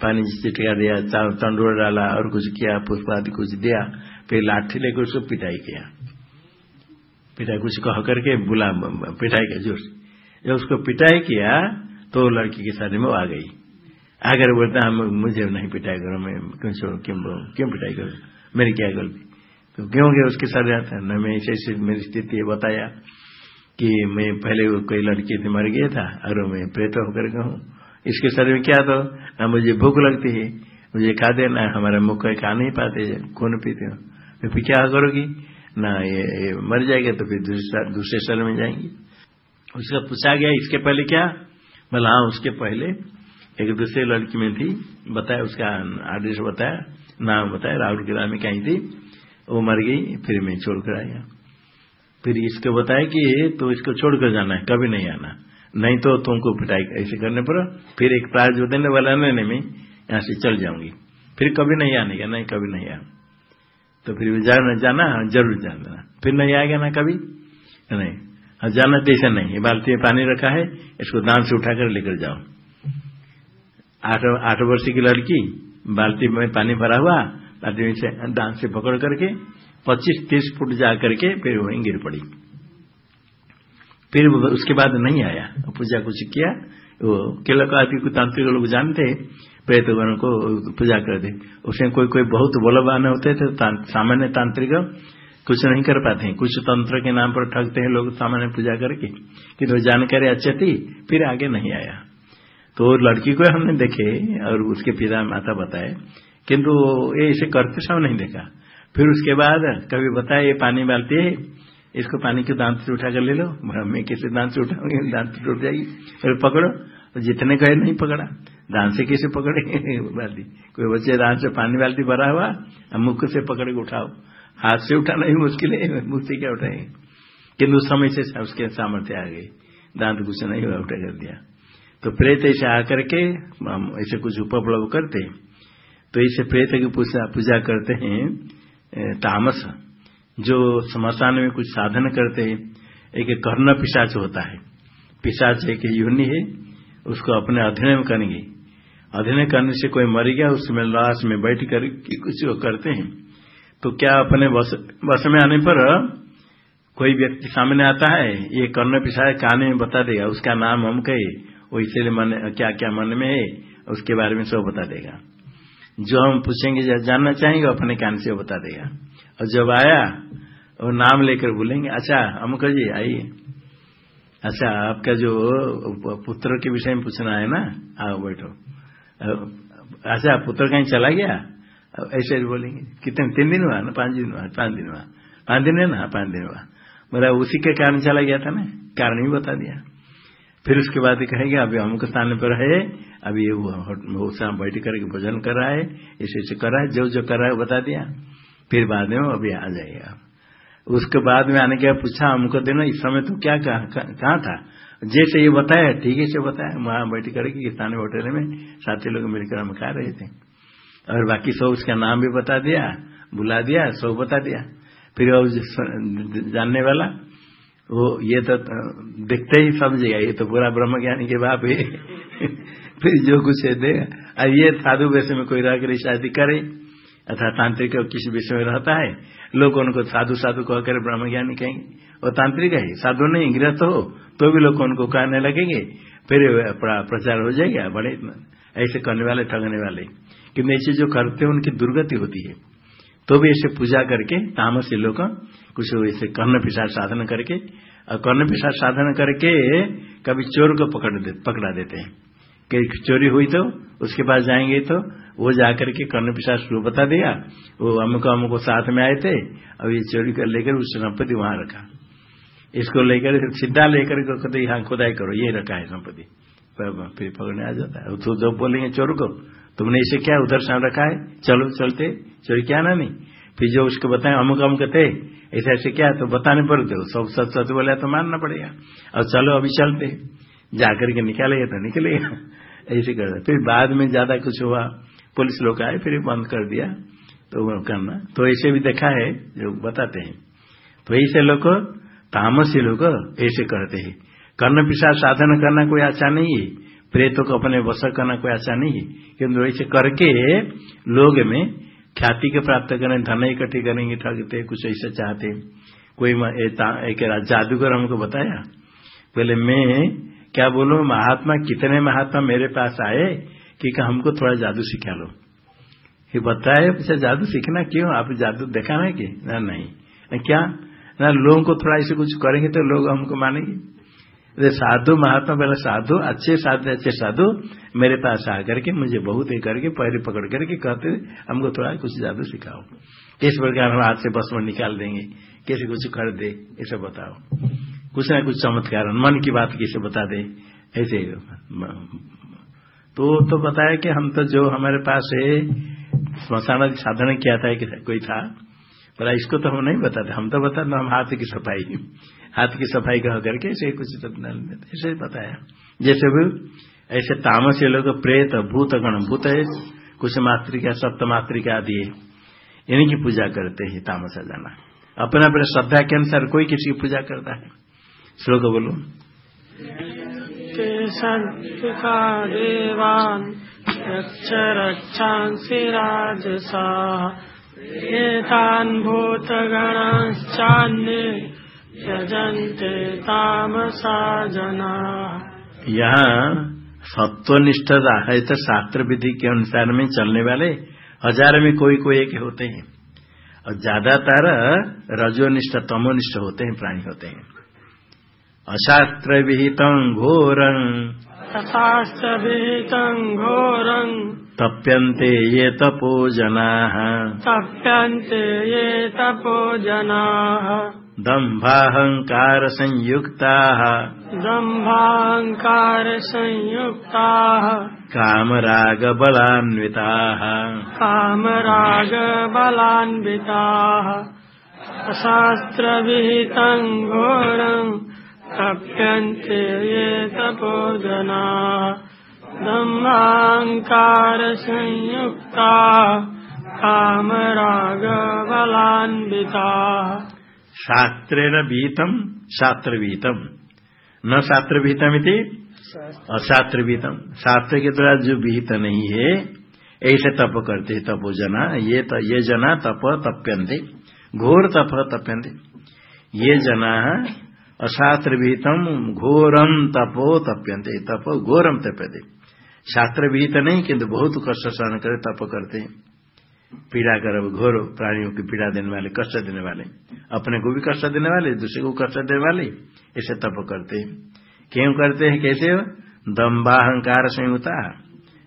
पानी चिटका दिया तंडोर डाला, और कुछ किया पुष्प आदि कुछ दिया, फिर लाठी लेकर उसको पिटाई किया। पिटाई कुछ कह करके बुला पिटाई किया, ज़ोर जब उसको पिटाई किया तो लड़की के शादी में आ गई। अगर बोलता, हम मुझे नहीं पिटाई करो, मैं क्यों क्यों क्यों पिटाई करो? मेरी क्या गलती? तो क्यों गया उसके साथ जाता न, मैं ऐसे ऐसे मेरी स्थिति बताया कि मैं पहले कोई लड़की मर गया था, और मैं प्रेत होकर हूँ। इसके शरीर में क्या तो ना मुझे भूख लगती है। मुझे खा देना हमारे मुख खा नहीं पाते खून पीते हो? तो फिर क्या करोगी? ना ये, ये मर जाएगा तो फिर दूसरे शरीर में जाएँगी। उसका पूछा गया इसके पहले क्या? बोला हाँ उसके पहले एक दूसरे लड़की में थी। बताया उसका आदेश बताया नाम बताया राहुल ग्राम में कहीं थी। वो मर गई फिर मैं छोड़कर आया। फिर इसको बताया कि तो इसको छोड़कर जाना है कभी नहीं आना। नहीं तो तुमको पिटाई, ऐसे करने पर फिर एक प्राज देने वाला लेने में यहाँ से चल जाऊँगी। फिर कभी नहीं आने का नहीं, कभी नहीं आना। तो फिर जाना जाना ज़रूर जाना। फिर नहीं आएगा ना कभी? नहीं। जाना तो ऐसा नहीं बाल्टी में पानी रखा है, इसको दान से उठाकर लेकर जाओ। आठ आठ वर्ष की लड़की, बाल्टी में पानी भरा हुआ, बाल्टी में से दांत से पकड़ करके पच्चीस, तीस फुट जा करके फिर वहीं गिर पड़ी। फिर उसके बाद नहीं आया। पूजा कुछ किया, वो केला आदि को तांत्रिक लोग जानते प्रेतगण को पूजा कर दे। उसमें कोई कोई बहुत बलवान होते थे सामान्य तांत्रिक कुछ नहीं कर पाते। हैं कुछ तंत्र के नाम पर ठगते हैं लोग सामान्य पूजा करके। कि तो जानकारी अच्छी थी, फिर आगे नहीं आया। तो लड़की को हमने देखे और उसके पिता माता बताए। किंतु ये इसे करते समय नहीं देखा। फिर उसके बाद कभी बताया, ये पानी डालती है इसको पानी के दांत से उठा कर ले लो। मैं कैसे दांत से उठाऊँगी? दांत टूट जाएगी। फिर पकड़ो। तो जितने गए नहीं पकड़ा। दांत से कैसे पकड़े? बाल्टी कोई बच्चे दांत से पानी बाल्टी भरा हुआ मुख से पकड़ के उठाओ। हाथ से उठाना ही मुश्किल है। मुख से क्या उठाएँगे किन्तु समय से उसके सामर्थ्य आ गई दांत कुछ नहीं हुआ, उठा कर दिया। तो प्रेत ऐसे आकर के ऐसे कुछ उपलब्ध करते तो ऐसे प्रेत की पूजा करते हैं तामस। जो समसान में कुछ साधन करते हैं एक कर्ण पिशाच होता है। पिशाच एक यूनि है उसको अपने अध्ययन में करेंगे। अध्ययन करने से कोई मर गया उसमें लाश में बैठ कर कुछ करते हैं। तो क्या अपने बस, में आने पर कोई व्यक्ति सामने आता है ये कर्ण पिशाच काने में बता देगा उसका नाम हम कहे वो इसलिए मन क्या क्या मन में है उसके बारे में सब बता देगा। जो हम पूछेंगे जानना चाहेंगे अपने कान से बता देगा। और जब आया और नाम लेकर बोलेंगे अच्छा अमुक जी, आइए। अच्छा आपका जो पुत्र के विषय में पूछना है ना? आओ बैठो। अच्छा पुत्र कहीं चला गया? ऐसे बोलेंगे। कितने, तीन दिन हुआ ना? पाँच दिन हुआ, पाँच दिन हुआ। पाँच दिन है ना? पाँच दिन हुआ। मेरा उसी के कारण चला गया था ना? कारण ही बता दिया। फिर उसके बाद कहेंगे, अभी अमुक स्थान पर है, अभी वो बैठ करके भोजन कर रहा है, ऐसे ऐसे कर रहा है, जो जो कर रहा है बता दिया। फिर बाद में अभी आ जाएगा। उसके बाद में आने के बाद पूछा, हमको देना, इस समय तो क्या कहाँ था? जैसे ये बताया, ठीक है से बताया। वहाँ बैठ करके स्थानीय होटल में साथी लोग मिलकर हम खा रहे थे। और बाकी सब उसका नाम भी बता दिया, बुला दिया, सब बता दिया। फिर जानने वाला, वो ये तो देखते ही समझेगा ये तो पूरा ब्रह्म ज्ञानी के बाप है। फिर जो कुछ है देगा अब ये साधु वैसे में कोई रह कर शादी करे। अथा तांत्रिक किसी विषय में रहता है। लोग उनको साधु साधु कहकर ब्रह्म ज्ञानी कहेंगे। वो तांत्रिक है साधु नहीं गृहस्थ हो तो भी लोग उनको कहने लगेंगे। फिर प्रचार हो जाएगा बड़े ऐसे करने वाले ठगने वाले क्योंकि ऐसे जो करते हैं उनकी दुर्गति होती है। तो भी ऐसे पूजा करके तामसी लोग कुछ ऐसे कर्ण पिशाच साधन करके और कर्ण पिशाच साधन करके कभी चोर को पकड़ दे, पकड़ा देते हैं। कि चोरी हुई तो उसके पास जाएँगे तो वो जाकर के कर्ण पिशाच को बता दिया, वो अमुक अमुक साथ में आए थे, अब ये चोरी कर लेकर उस संपत्ति वहाँ रखा। इसको लेकर सीधा लेकर कहते, यहाँ खुदाई करो, ये रखा है संपत्ति। फिर पकड़ने आ जाता है। तो जब बोलेंगे, चोर को, तुमने इसे क्या उधर से रखा है? चलो, चलते। चोरी क्या ना नहीं फिर जो उसको बताए, अमुक अमुक थे, ऐसे ऐसे क्या? तो बताने पड़ते सब सच सच बोले तो मानना पड़ेगा। और चलो, अभी चलते। जाकर के निकालेगा तो निकलेगा। ऐसे कर फिर बाद में ज़्यादा कुछ हुआ। पुलिस लोग आए, फिर बंद कर दिया तो करना। तो ऐसे भी देखा है, जो बताते हैं। तो ऐसे लोग, तामसी लोग, ऐसे करते हैं। कर्ण पिछा साधन करना कोई अच्छा नहीं है। प्रेतों को अपने वश करना कोई अच्छा नहीं है। किंतु ऐसे करके लोग में ख्याति के प्राप्त करें, धन इकट्ठी करेंगे, ठगते, कुछ ऐसा चाहते। कोई एक जादूगर हमको बताया पहले मैं क्या बोलू? महात्मा, कितने महात्मा मेरे पास आए? कि हमको थोड़ा जादू सिखा लो। ये बताए पूछा, जादू सीखना क्यों? आप जादू देखा ना कि? ना, नहीं। क्या? ना लोगों को थोड़ा ऐसे कुछ करेंगे तो लोग हमको मानेंगे? अरे, साधु, महात्मा पहले साधु, अच्छे साधु अच्छे साधु, मेरे पास आकर के, मुझे बहुत ही करके, पैर पकड़ करके कहते, हमको थोड़ा कुछ जादू सिखाओ। किस प्रकार हम हाथ से बस में निकाल देंगे? कैसे कुछ कर दे? ऐसा बताओ। कुछ ना कुछ चमत्कार, मन की बात कैसे बता दे? ऐसे तो तो बताया कि हम तो जो हमारे पास है, स्मशान साधन किया था कि कोई था, पर इसको तो हम नहीं बताते। हम तो बताते हम हाथ की सफ़ाई। हाथ की सफ़ाई कह करके ऐसे कुछ तो ऐसे बताया जैसे भी ऐसे तामस लोग, प्रेत, भूत, गण, भूत है, कुछ मातृका, सप्त मातृका आदि इन्हीं की पूजा करते हैं तामस जाना। अपने अपने श्रद्धा के अनुसार कोई किसी की पूजा करता है। श्लोक बोलो। ते सन्तिका देवान् रक्ष रक्षांसि राजसा। एतान् भूतगणाश्चान्ये यजन्ते तामसा जना। यहाँ सत्वनिष्ठ है तो शास्त्र विधि के अनुसार में चलने वाले हज़ार में कोई कोई एक होते हैं। और ज़्यादातर रजोनिष्ठ, तमोनिष्ठ होते हैं, प्राणी होते हैं। अशास्त्र विहित घोरं अशास्त्र विहित घोरं तप्यन्ते ये तपो जनाः। तप्यन्ते ये तपो जनाः। दम्भाहंकार संयुक्ताः दम्भाहंकार संयुक्ताः कामराग बलान्विताः कामराग बलान्विताः तप्यन्ते ये जनाः दम्भाङ्कारसंयुक्ता कामरागबलान्विताः। शास्त्रेण विहितम शास्त्र विहितम न शास्त्र विहितम अशास्त्र विहितम शास्त्र के द्वारा जो विहित नहीं है ऐसे तप करते तपो जना। ये त, ये जना तप तप्यन्ते। घोर तप तप्यन्ते। ये जना अशास्त्र विहितम घोरम तपो तप्यन्ते। तप घोरम तप्यते। शास्त्र विहित नहीं, किंतु बहुत कष्ट सहन करे, तप करते पीड़ा कर घोर प्राणियों की पीड़ा देने वाले, कष्ट देने वाले। अपने को भी कष्ट देने वाले, दूसरे को कष्ट देने वाले, ऐसे तप करते क्यों करते हैं? कैसे दम्बाहंकार संयुता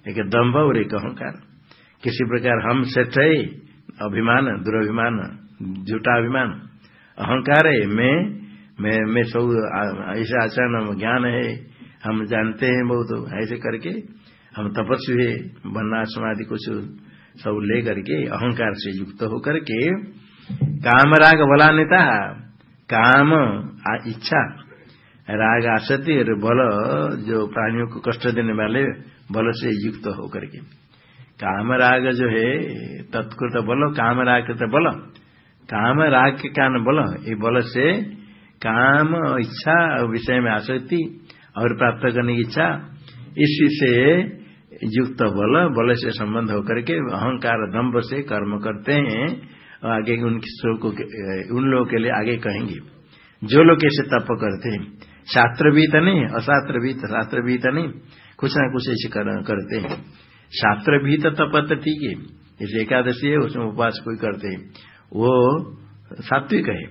एक दम्भ और एक अहंकार। किसी प्रकार हम श्रेष्ठ अभिमान, दुराभिमान, झूठा अभिमान। अहंकार है, मैं मैं मैं सब ऐसा आचरण ज्ञान है हम जानते हैं बहुत ऐसे करके हम तपस्वी है बनना समाधि कुछ सब ले करके अहंकार से युक्त होकर के काम राग बला नेता काम आ, इच्छा राग आसक्ति और बल जो प्राणियों को कष्ट देने वाले बल से युक्त होकर के। काम राग जो है तत्कृत बल काम राग कृत बल काम राग के कारण बल ये बल से काम इच्छा विषय में आसक्ति और प्राप्त करने की इच्छा इसी से युक्त बल बल से संबंध होकर के अहंकार दम्भ से कर्म करते हैं और आगे उनकी को उन लोगों के लिए आगे कहेंगे। जो लोग ऐसे तप करते हैं शास्त्र भी तो नहीं अशास्त्र भी शास्त्र भी तो नहीं कुछ ना कुछ ऐसे कर, करते हैं। शास्त्र भी तो तप तो ठीक है जैसे एकादशी है उसमें उपवास कोई करते हैं वो सात्विक है।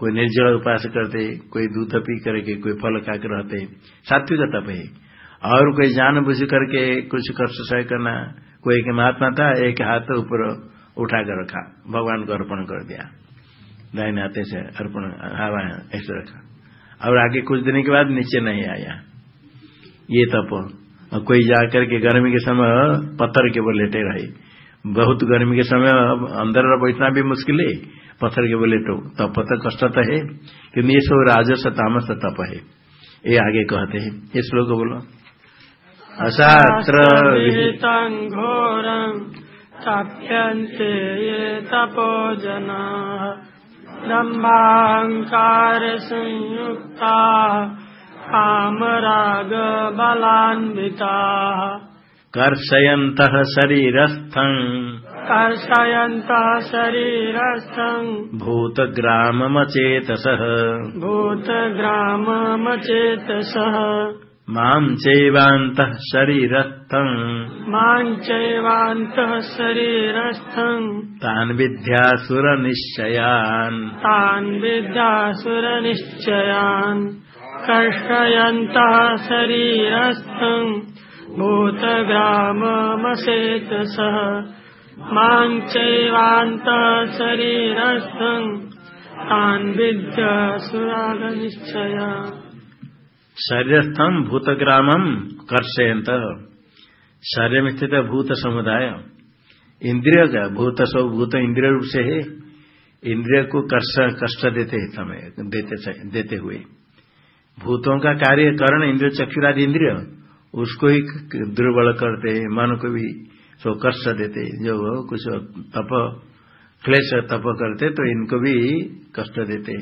कोई निर्जल उपास करते, कोई दूध पी करके, कोई फल खाकर रहते सात्विक तप है और कोई जान बुझ करके कुछ कष्ट सह करना, कोई एक महात्मा था, एक हाथ ऊपर उठा कर रखा, भगवान को अर्पण कर दिया। दाहिने हाथे से अर्पण, हवा ऐसे रखा। और आगे कुछ दिन के बाद नीचे नहीं आया। ये तप। कोई जाकर के गर्मी के समय पत्थर के ऊपर लेटे रहे। बहुत गर्मी के समय अंदर बैठना भी मुश्किल है। पत्थर के बोले तो तप तो कष्ट तो है क्योंकि ये सब राजस तामस तप है। ये आगे कहते हैं। ये श्लोक बोलो। अशास्त्र घोरम तप्यन्ते ये तपो जनाः ब्रह्माङ्कारसंयुक्ताः, कामरागबलान्विताः। कर्षयन्तः शरीरस्थम् कर्षयन्तः शरीरस्थम् भूतग्राममचेतसः। भूतग्राममचेतसः। माम् चैवान्तः शरीरस्थम्। मां चैवान्तः शरीरस्थम्। तान् विद्यासुरनिश्चयान्। तान् विद्यासुरनिश्चयान्। कर्षयन्तः शरीरस्थम् भूतग्राममसेतसः माँ चैवान्तः शरीरस्थम् तान् विद्यासुरागनिश्चयान् शरीरस्थम भूतग्रामम कर्षयंत शरीर में स्थित भूत समुदाय इंद्रिय का भूत सब भूत इंद्रिय रूप से है इंद्रिय को कष्ट देते समय देते देते हुए। भूतों का कार्य करण इंद्रिय चक्षुरादि इंद्रिय उसको ही दुर्बल करते हैं, मन को भी सो कष्ट देते जो कुछ तप, क्लेश तप करते तो इनको भी कष्ट देते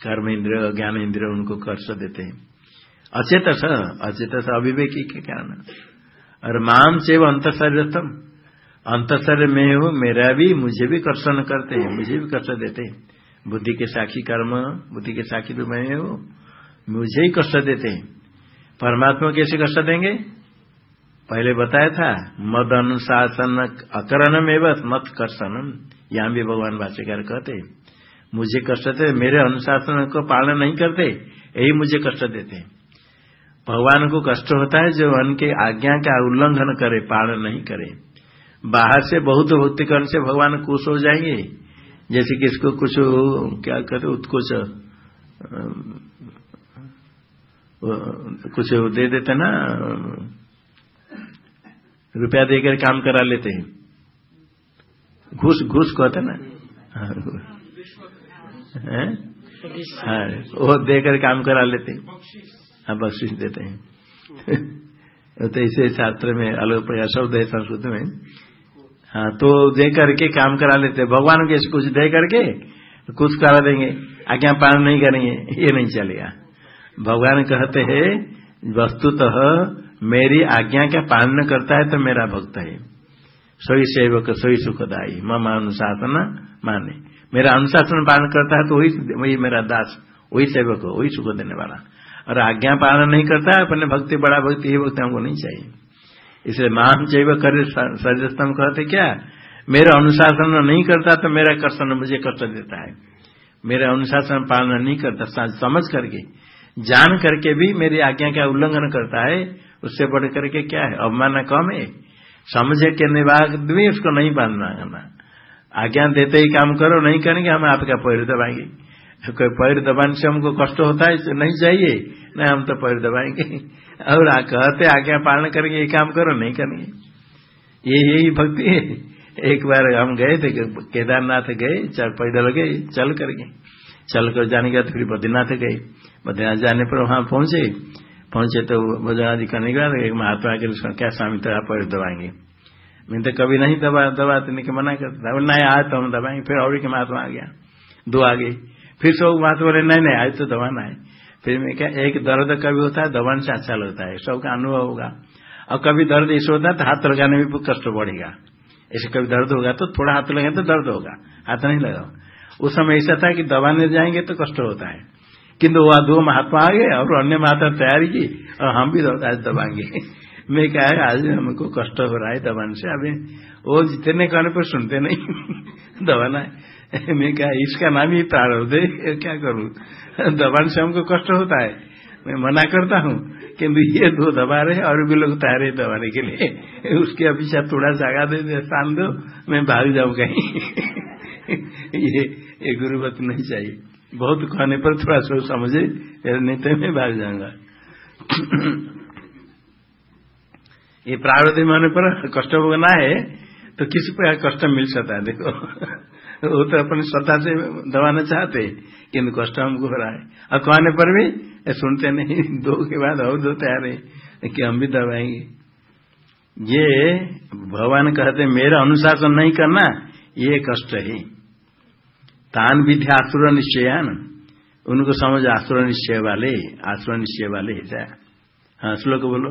कर्म इंद्रिय ज्ञान इंद्र उनको कष्ट देते हैं। अचेत स अचेत स अविवेकी के कारण और माम से वो अंत शरीरतम अंत शरीर में हो मेरा भी, मुझे भी कर्षण करते हैं, मुझे भी कष्ट देते हैं। बुद्धि के साक्षी कर्म, बुद्धि के साक्षी तो मैं हो, मुझे ही कष्ट देते हैं। परमात्मा कैसे कष्ट देंगे? पहले बताया था मद अनुशासन अकरणम एवं मत कर्षणम। यहाँ भी भगवान भाष्यकार कहते, मुझे कष्ट देते मेरे अनुशासन को पालन नहीं करते, यही मुझे कष्ट देते। भगवान को कष्ट होता है जो उनके आज्ञा का उल्लंघन करे, पालन नहीं करे। बाहर से बहुत भक्ति करने से भगवान खुश हो जाएँगे। जैसे किसको कुछ क्या कहते उत्कुश कुछ दे देते ना, रुपया देकर काम करा लेते हैं। घूस घूस कहते ना। हाँ। वो देकर काम करा लेते हाँ। बख्शिश देते हैं। तो इसे शास्त्र में अलग प्रकार शब्द है संस्कृत में। हाँ तो दे करके काम करा लेते भगवान के कुछ दे करके, कुछ करा देंगे। आज्ञा पालन नहीं करेंगे। ये नहीं चलेगा। भगवान कहते हैं, वस्तुतः मेरी आज्ञा का पालन करता है तो मेरा भक्त है। सोई सेवक, सोई सुखदायी, मम अनुशासन माने। मेरा अनुशासन पालन करता है तो वही वही मेरा दास, वही सेवक, वही सुख देने वाला। और आज्ञा पालन नहीं करता है अपने भक्ति, बड़ा भक्ति ही, भक्ति हमको नहीं चाहिए। इसलिए माम जैव कर स्तंभ कहते क्या, मेरा अनुशासन नहीं करता तो मेरा कर्षण मुझे कष्ट देता है। मेरा अनुशासन पालन नहीं करता समझ करके जान करके भी मेरी आज्ञा का उल्लंघन करता है, उससे बढ़ करके क्या है? अवमान कम है? समझे के निवाग भी उसको नहीं बांधना आज्ञा देते ही काम करो, नहीं करेंगे, हम आपका पैर दबाएँगे। कोई पैर दबाने से हमको कष्ट होता है नहीं चाहिए नहीं हम तो पैर दबाएँगे। और कहते आज्ञा पालन करेंगे, ये काम करो, नहीं करेंगे। ये यही भक्ति है। एक बार हम गए थे, केदारनाथ गए चल पैदल गए, चल करके। चल कर जाने के बाद फिर बद्रीनाथ गए। बद्रीनाथ जाने पर वहाँ पहुँचे। पहुँचे तो बद्रीनाथ करने के बाद एक महात्मा के क्या स्वामी तो आप दबाएँगे? मैं तो कभी नहीं दबा दबाते नहीं मना करता नहीं आए तो हम दबाएँगे। फिर और महात्मा आ गया, दो आ गए फिर सब महात्मा बोले, नहीं नहीं, आज तो दबाना है। फिर मैं क्या, एक दर्द कभी होता है, दबाने से अच्छा लगता है। सबका अनुभव होगा। और कभी दर्द ऐसे होता है तो हाथ लगाने में भी कष्ट बढ़ेगा ऐसे कभी दर्द होगा तो थोड़ा हाथ लगे तो दर्द होगा। हाथ नहीं लगाओ। उस समय ऐसा था कि दबाने जाएँगे तो कष्ट होता है। किंतु वह दो महात्मा आ गए और अन्य महात्मा तैयारी की और हम भी आज दबाएँगे। मैं क्या है आज हमको कष्ट हो रहा है दबाने से। अभी वो जितने कहने पर सुनते नहीं, दबाना है। मैं क्या इसका नाम ही प्रारब्ध है क्या करूँ? दबाने से हमको कष्ट होता है। मैं मना करता हूँ, किंतु ये दो दबा रहे और भी लोग तैयार है दबाने के लिए। उसके अपेक्षा थोड़ा जगह दे दे स्थान दो मैं भाग जाऊँ कहीं। ये ये गुरुवत नहीं चाहिए। बहुत कहने पर थोड़ा सोच समझे नहीं तो मैं भाग जाऊँगा। ये प्रारब्ध होने पर कष्ट होना है तो किसी पर कष्ट मिल सकता है, देखो। वो तो अपनी श्रद्धा से दबाना चाहते किन्तु कष्ट हमको हो रहा है। और कहने पर भी सुनते नहीं, दो के बाद और दो तैयार है, कि हम भी दबाएँगे। ये भगवान कहते मेरा अनुशासन नहीं करना, ये कष्ट है। तान विधि आसुर निश्चयान उनको समझ आसुर निश्चय वाले आसुर निश्चय वाले है हाँ श्लोक बोलो।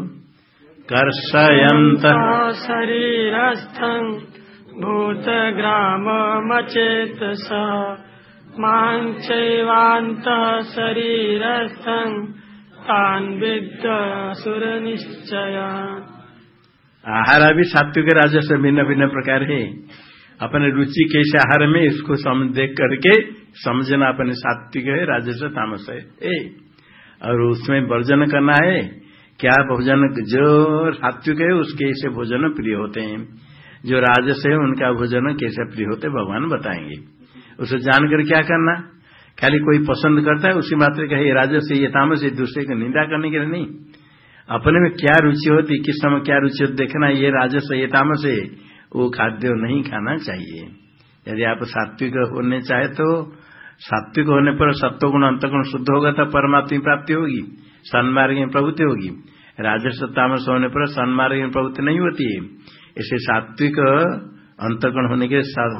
कर्षयंत शरीरस्थं भूतग्राममचेत स माँ चैवान्तः शरीरस्थं तान् विद्यसुरनिश्चयान् आहार भी सात्विक राजस्व भिन्न भिन्न प्रकार है। अपने रुचि कैसे आहार में इसको समझ देख करके समझना अपने सात्विक है राजस्व तामस है। ए, और उसमें वर्जन करना है। क्या भोजन? जो सात्विक है उसके ऐसे भोजन प्रिय होते हैं। जो राजस है उनका भोजन कैसे प्रिय होते भगवान बताएँगे। उसे जानकर क्या करना? खाली कोई पसंद करता है उसी मात्र का ये राजस ये तामस है दूसरे की निंदा करने के लिए नहीं। अपने में क्या रुचि होती किस समय क्या रुचि होती देखना ये राजस ये तामस है। वो खाद्य नहीं खाना चाहिए। यदि आप सात्विक होने चाहे तो सात्विक होने पर सत्वगुण, अंतगुण शुद्ध होगा तो परमात्मा की प्राप्ति होगी, सन्मार्ग में प्रवृत्ति होगी। राजस्व तामस होने पर सन्मार्ग में प्रवृत्ति नहीं होती है। इसे सात्विक अंतगुण होने के साथ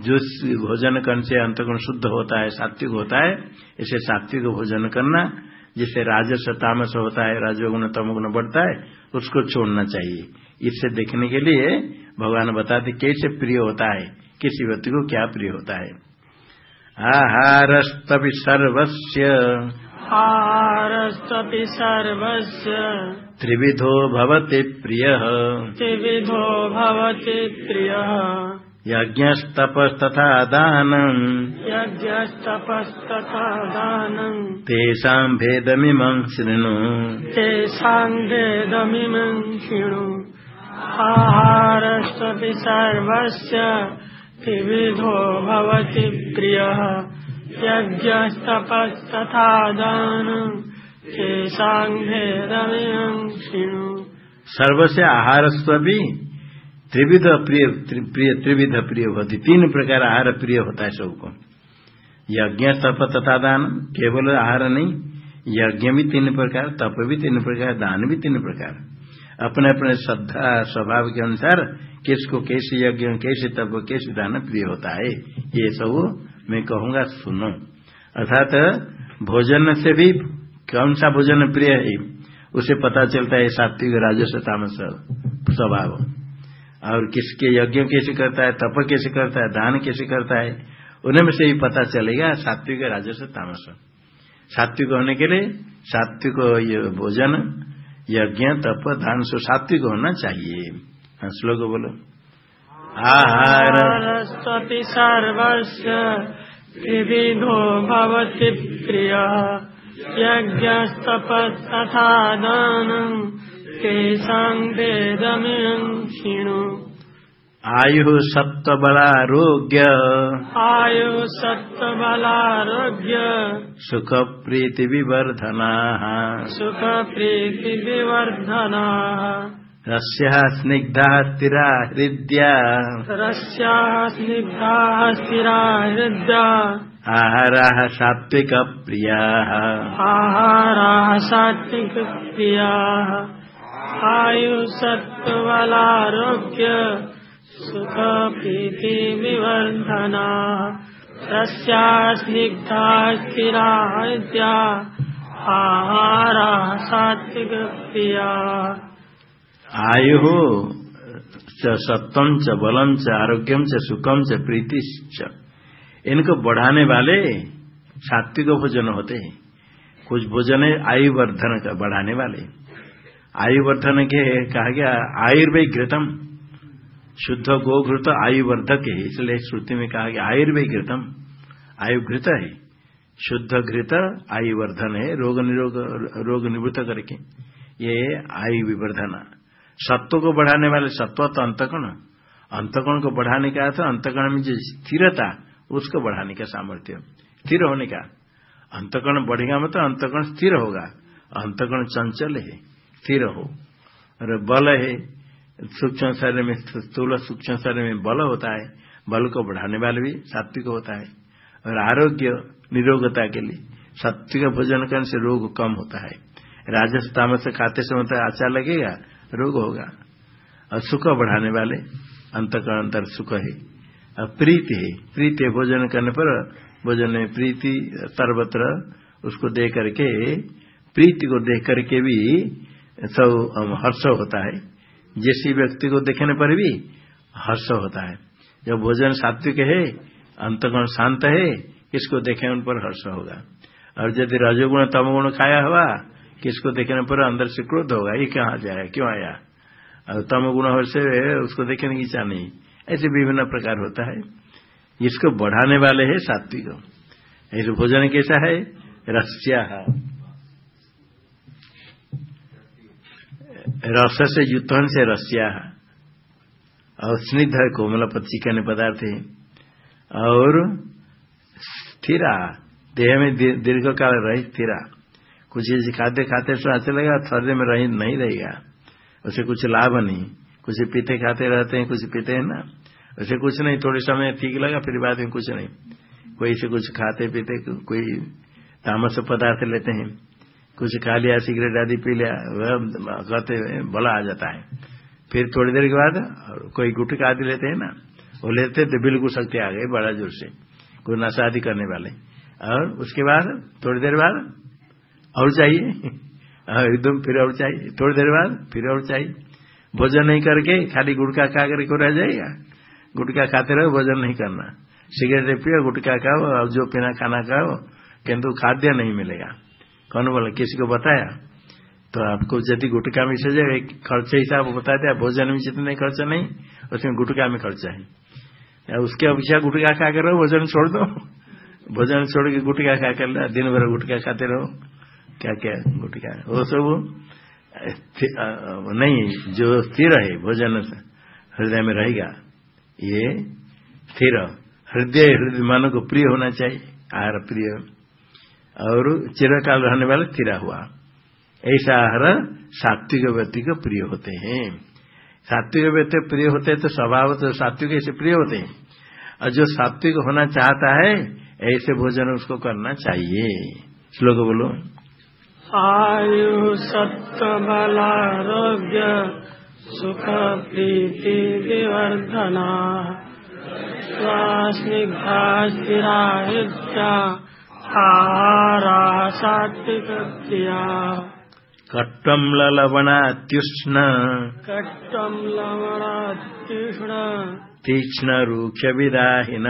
जो भोजन करने से अंतगुण शुद्ध होता है, सात्विक होता है, इसे सात्विक भोजन करना, जिससे राजस तामस होता है, राजोगुण, तमोगुण बढ़ता है, उसको छोड़ना चाहिए। इससे देखने के लिए भगवान बताते कैसे प्रिय होता है? किसी व्यक्ति को क्या प्रिय होता है? आहारस्तपि सर्वस्य। आहारस्तपि सर्वस्य। त्रिविधो भवति प्रियः। त्रिविधो भवति प्रियः। यज्ञस्तपस्तथा दानम् यज्ञस्तपस्तथा दानम् तेषाम् भेदमिमम् शृणु। तेषाम् भेदमिमम् शृणु। आहारस्वपि सर्वस्य त्रिविधो भवति प्रियः। त्रिविध प्रिय प्रिय, त्रिविध प्रिय होती तीन प्रकार आहार प्रिय होता है सबको। यज्ञ तप तथा दान केवल आहार नहीं, यज्ञ भी तीन प्रकार, तप भी तीन प्रकार, दान भी तीन प्रकार। अपने अपने श्रद्धा, स्वभाव के अनुसार किसको कैसे यज्ञ, कैसे तप, कैसे दान प्रिय होता है, ये सब मैं कहूँगा सुनो। अर्थात भोजन से भी कौन सा भोजन प्रिय है, उसे पता चलता है सात्विक, राजस्व, तामस स्वभाव। और किसके यज्ञ कैसे करता है, तप कैसे करता है, दान कैसे करता है, उन्हें में से ही पता चलेगा सात्विक, राजस्व, तामस। सात्विक होने के लिए सात्विक भोजन यज्ञ तप दान सो सात्विक होना चाहिए। हाँ, श्लोक बोलो। आहार सर्वस्य विविधो भवति प्रियः। यज्ञस्तपस्तथा दानम् तेषां वेदमियं शृणु। आयु सत्वबलारोग्य आयु सत्त्वबलारोग्य सुख प्रीति विवर्धना। सुखप्रीतिविवर्धनाः रस्या स्निग्धा स्थिरा हृद्या। रस्याः स्निग्धाः स्थिरा हृद्या। आहाराः सात्विक प्रियाः आहाराः सात्विकप्रियाः। आयुसत्त्वबलारोग्य सुखप्रीतिविवर्धनाः रस्याः स्निग्धाः स्थिरा हृद्या आहाराः सात्विकप्रियाः। आयु च सत्वम च बलम च आरोग्यम च सुखम च प्रीति इनको बढ़ाने वाले सात्विक भोजन होते हैं। कुछ भोजन है आयु वर्धन का, बढ़ाने वाले। आयु वर्धन के कहा गया, आयुर्वेद घृतम। शुद्ध गोघृत आयुवर्धक है। इसलिए श्रुति में कहा गया आयुर्वेद घृतम आयु घृत है। शुद्ध घृत आयुवर्धन है। रोग निरोग, रोग निवृत्त करके। ये आयु विवर्धना सत्व को बढ़ाने वाले सत्व तो अंतकण। अंतकण को बढ़ाने का अर्थ अंतकण में जो स्थिरता, उसको बढ़ाने का सामर्थ्य। स्थिर होने का। अंतकण बढ़ेगा मतलब अंतकण स्थिर होगा। अंतकण चंचल है। स्थिर हो। और बल है। सूक्ष्म शरीर में स्थूल सूक्ष्म शरीर में बल होता है, बल को बढ़ाने वाले भी सात्विक होता है। और आरोग्य निरोगता के लिए सात्विक भोजन करने से रोग कम होता है। राजस्व तामस खाते समय तक अच्छा लगेगा, रोग होगा। और सुख बढ़ाने वाले अंतकरण अंतर सुख है। और प्रीति है। प्रीति भोजन करने पर, भोजन में प्रीति सर्वत्र उसको दे करके, प्रीति को देख करके भी सब हर्ष होता है। जिस व्यक्ति को देखने पर भी हर्ष होता है। जब भोजन सात्विक है, अंतगुण शांत है, किसको देखे उन पर हर्ष होगा? और यदि रजोगुण, तमगुण खाया हुआ, किसको देखने पर अंदर से क्रोध होगा? ये कहाँ जाए? क्यों आया? और तमगुण से उसको देखने की इच्छा नहीं। ऐसे विभिन्न प्रकार होता है। इसको बढ़ाने वाले है सात्विक। ऐसे भोजन कैसा है? रस्या रस से युद्ध से रस्या और स्निग्ध कोमल चिकन पदार्थ है। और स्थिरा, देह में दीर्घ काल रही स्थिरा। कुछ चीज़ खाते खाते अच्छा लगेगा शरीर में रही, नहीं रहेगा। उसे कुछ लाभ नहीं। कुछ पीते खाते रहते हैं, कुछ पीते हैं ना। उसे कुछ नहीं, थोड़े समय ठीक लगा, फिर बाद में कुछ नहीं। कोई से कुछ खाते पीते, कोई तामस पदार्थ लेते हैं। कुछ खा लिया, सिगरेट आदि पी लिया, वह कहते बला आ जाता है। फिर थोड़ी देर के बाद कोई गुटका आदि लेते हैं ना, वो लेते तो बिल्कुल शक्ति आ गई बड़ा ज़ोर से, कोई नशा आदि करने वाले। और उसके बाद थोड़ी देर बाद और चाहिए एकदम फिर और चाहिए, थोड़ी देर बाद फिर और चाहिए। भोजन नहीं करके खाली गुटखा खा करके रह जाएगा। गुटखा खाते रहो, भोजन नहीं करना। सिगरेट पियो गुटखा खाओ, और जो पीना खाना खाओ, किंतु खाद्य नहीं मिलेगा। कौन बोला किसी को बताया तो आपको यदि गुटका में से जाए, खर्चे हिसाब बता दिया, भोजन में जितने खर्चा नहीं, उसमें गुटका में खर्चा है। उसके अपेक्षा गुटखा खा कर रहो, भोजन छोड़ दो। भोजन छोड़ के गुटका खा कर दिन भर गुटका खाते रहो। क्या क्या गुटखा वो सब नहीं, जो स्थिर है, भोजन हृदय में रहेगा, ये स्थिर। हृदय हृदय मन को प्रिय होना चाहिए, आहार प्रिय। और चिरकाल रहने वाला स्थिरा हुआ। ऐसा आहार सात्विक व्यक्ति को प्रिय होते हैं। सात्विक व्यक्ति प्रिय होते हैं तो स्वभाव तो सात्विक ऐसे प्रिय होते हैं। और जो सात्विक होना चाहता है, ऐसे भोजन उसको करना चाहिए। श्लोक बोलो। आयु सत्त्वबलारोग्य सुख प्रीति विवर्धना। स्थिरा हृद्या आहारा सात्विक क्रिया कट्टम ललवणात्युष्ण। कट्टं लवणात्युष्ण। तीक्ष्ण रूक्ष विदाहिन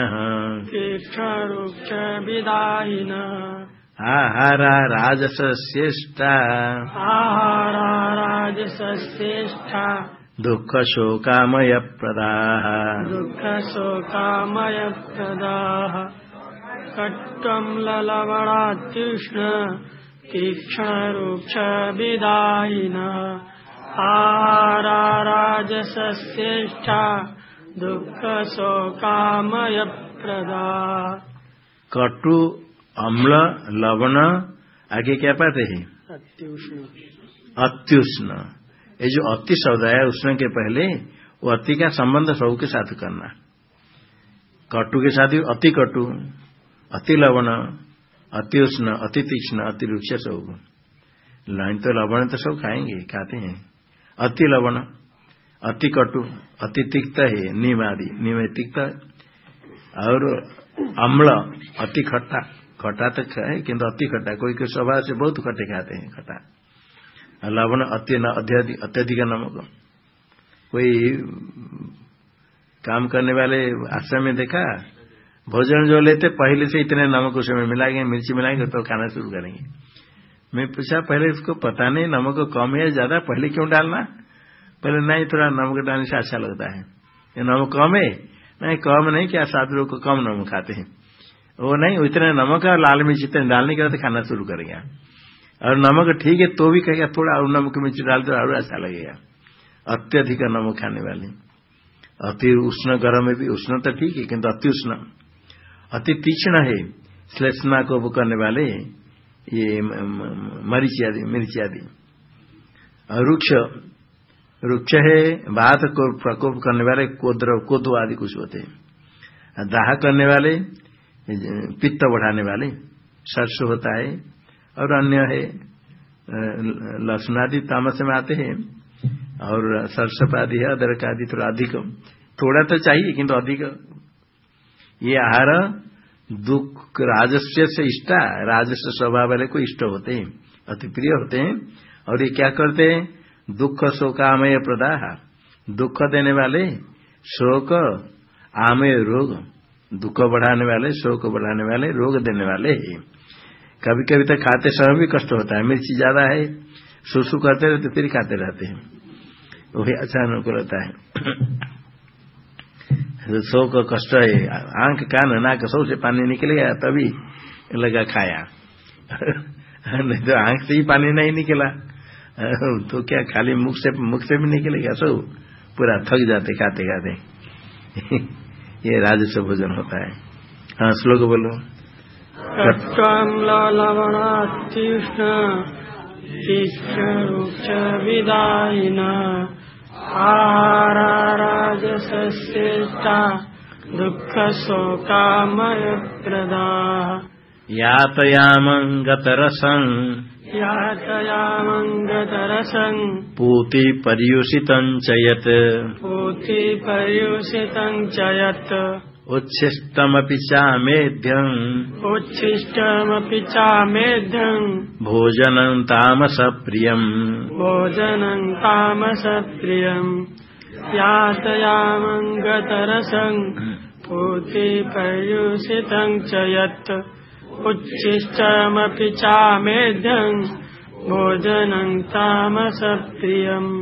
तीक्ष्णरुक्षविदाहिनः आहारा राजस श्रेष्ठा आहारा राजसश्रेष्ठा दुःख शोकामय प्रदाः दुःखशोकामयप्रदाः। कट्वम् ललवणात्युष्ण तीक्ष्णरुक्षविदायिनः आहाराराजसस्येष्ठा दुःखशोकामयप्रदा कटु अम्ल लवण आगे क्या पाते हैं? अत्युष्ण। अत्युष्ण। ये जो अति शब्द है उष्ण के पहले वो अति का संबंध सब के साथ करना। कटु के साथ अति कटु। अति लवण, अति उष्ण, अति तीक्ष्ण, अति रुक्ष सब। लाइन तो लवण तो सब खाएँगे, खाते हैं। अति लवण, अति कटु, अति तिक्त है नीम आदि नीम तिक्त। और अम्ल, अति खट्टा। खट्टा तो है, किंतु अति खट्टा। कोई कोई स्वभाव से बहुत खट्टे खाते हैं, खट्टा। लवण अति न अत्यधिक अत्यधिक नमक। कोई काम करने वाले आश्रम में देखा भोजन जो लेते, पहले से इतने नमक उसमें मिलाएँगे, मिर्ची मिलाएँगे तो खाना शुरू करेंगे। मैं पूछा, पहले इसको पता नहीं, नमक कम है ज़्यादा, पहले क्यों डालना? पहले नहीं, थोड़ा नमक डालने से अच्छा लगता है। ये नमक कम है? नहीं, कम नहीं, क्या सात लोग को कम नमक खाते हैं? वो नहीं, इतने नमक और लाल मिर्च इतने डालने के बाद खाना शुरू करेंगे और नमक ठीक है तो भी कहेगा, थोड़ा और नमक मिर्च डाल दो, और अच्छा लगेगा। अत्यधिक नमक खाने वाले। अति उष्ण, गर्म में भी, उष्ण तो ठीक है, किंतु अति उष्ण। अति तीक्ष्ण है। श्लेषणा को करने वाले ये मरीच आदि, मिर्च आदि। रुक्ष रुक्ष है, बात को प्रकोप करने वाले कोद्र कोदो आदि कुछ होते हैं। दाह करने वाले, पित्त बढ़ाने वाले, सरसों होता है। और अन्य है लहसुन आदि तामस में आते हैं। और सरसप आदि है, अदरक आदि थोड़ा अधिक। थोड़ा तो चाहिए, किंतु अधिक ये आहार दुख, राजस्व से इष्टा राजस्व स्वभाव वाले को इष्ट होते हैं, अति प्रिय होते हैं। और ये क्या करते हैं? दुख शोकामय प्रदाह। दुख देने वाले शोक, आमय रोग। दुख बढ़ाने वाले, शोक बढ़ाने वाले, रोग देने वाले हैं। कभी कभी तो खाते समय भी कष्ट होता है। मिर्ची ज़्यादा है सुसु करते रहते फिर खाते रहते हैं। वही अच्छा अनुकूल होता है। शोक कष्ट है। आँख कान नाक सौ से पानी निकलेगा तभी लगा खाया। नहीं तो आँख से ही पानी नहीं निकला। तो क्या खाली मुख से मुख से भी निकलेगा सो पूरा थक जाते, खाते खाते। ये राजस्व भोजन होता है। हाँ श्लोक बोलो। कट्वम् लवणात्युष्ण आहाराराजसस्येष्टा दुःखशोकामयप्रदाः। यातयामं गतरसं यातयामङ्गतरसम् पूति पर्युषितं च यत्। पूतिपर्युषितम् च यत्। उच्छिष्टमपि चामेध्यम् उच्छिष्टमपि चामेध्यम् भोजनं तामसप्रियम् भोजनं तामसप्रियम् यातयामङ्गतरसम् पूतिपर्युषितम् च यत् उच्छिष्टमपि चामेध्यम् भोजनं तामसप्रियम्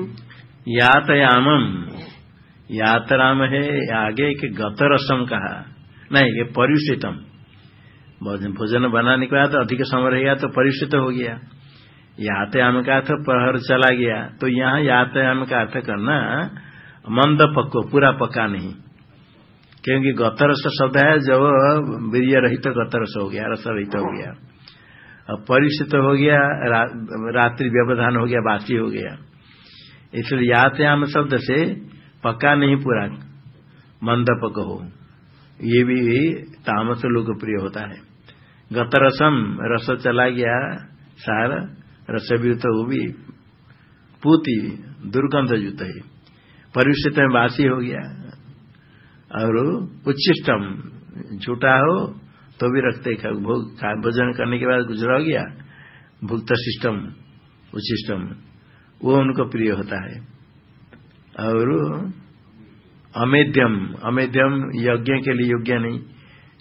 यातयामम यात्राम है आगे के गतरसम कहा। नहीं ये परिषितम भोजन बनाने के बाद अधिक समय रहेगा तो परिषित हो गया। यातायाम का अर्थ प्रहर चला गया। तो यहाँ यातायाम का अर्थ करना मंद पक्को पूरा पक्का नहीं। क्योंकि गतरस शब्द है जब वीर्य रहित तो गतरस हो गया रस रहित तो हो गया। अब परिषित हो गया रा, रात्रि व्यवधान हो गया बासी हो गया। इसलिए यातायाम शब्द से पक्का नहीं पूरा मंद पक हो ये भी तामस लोकप्रिय होता है। गतरसम, रस चला गया, सार रस भी तो वो भी पूती, दुर्गंध युक्त है। परिषित में बासी हो गया, और उच्छिष्टम, झूठा हो तो भी रखते भोग भोजन करने के बाद गुजरा गया भुक्त सिस्टम उच्छिष्टम, वो उनको प्रिय होता है। और अमेध्यम अमेध्यम यज्ञ के लिए योग्य नहीं।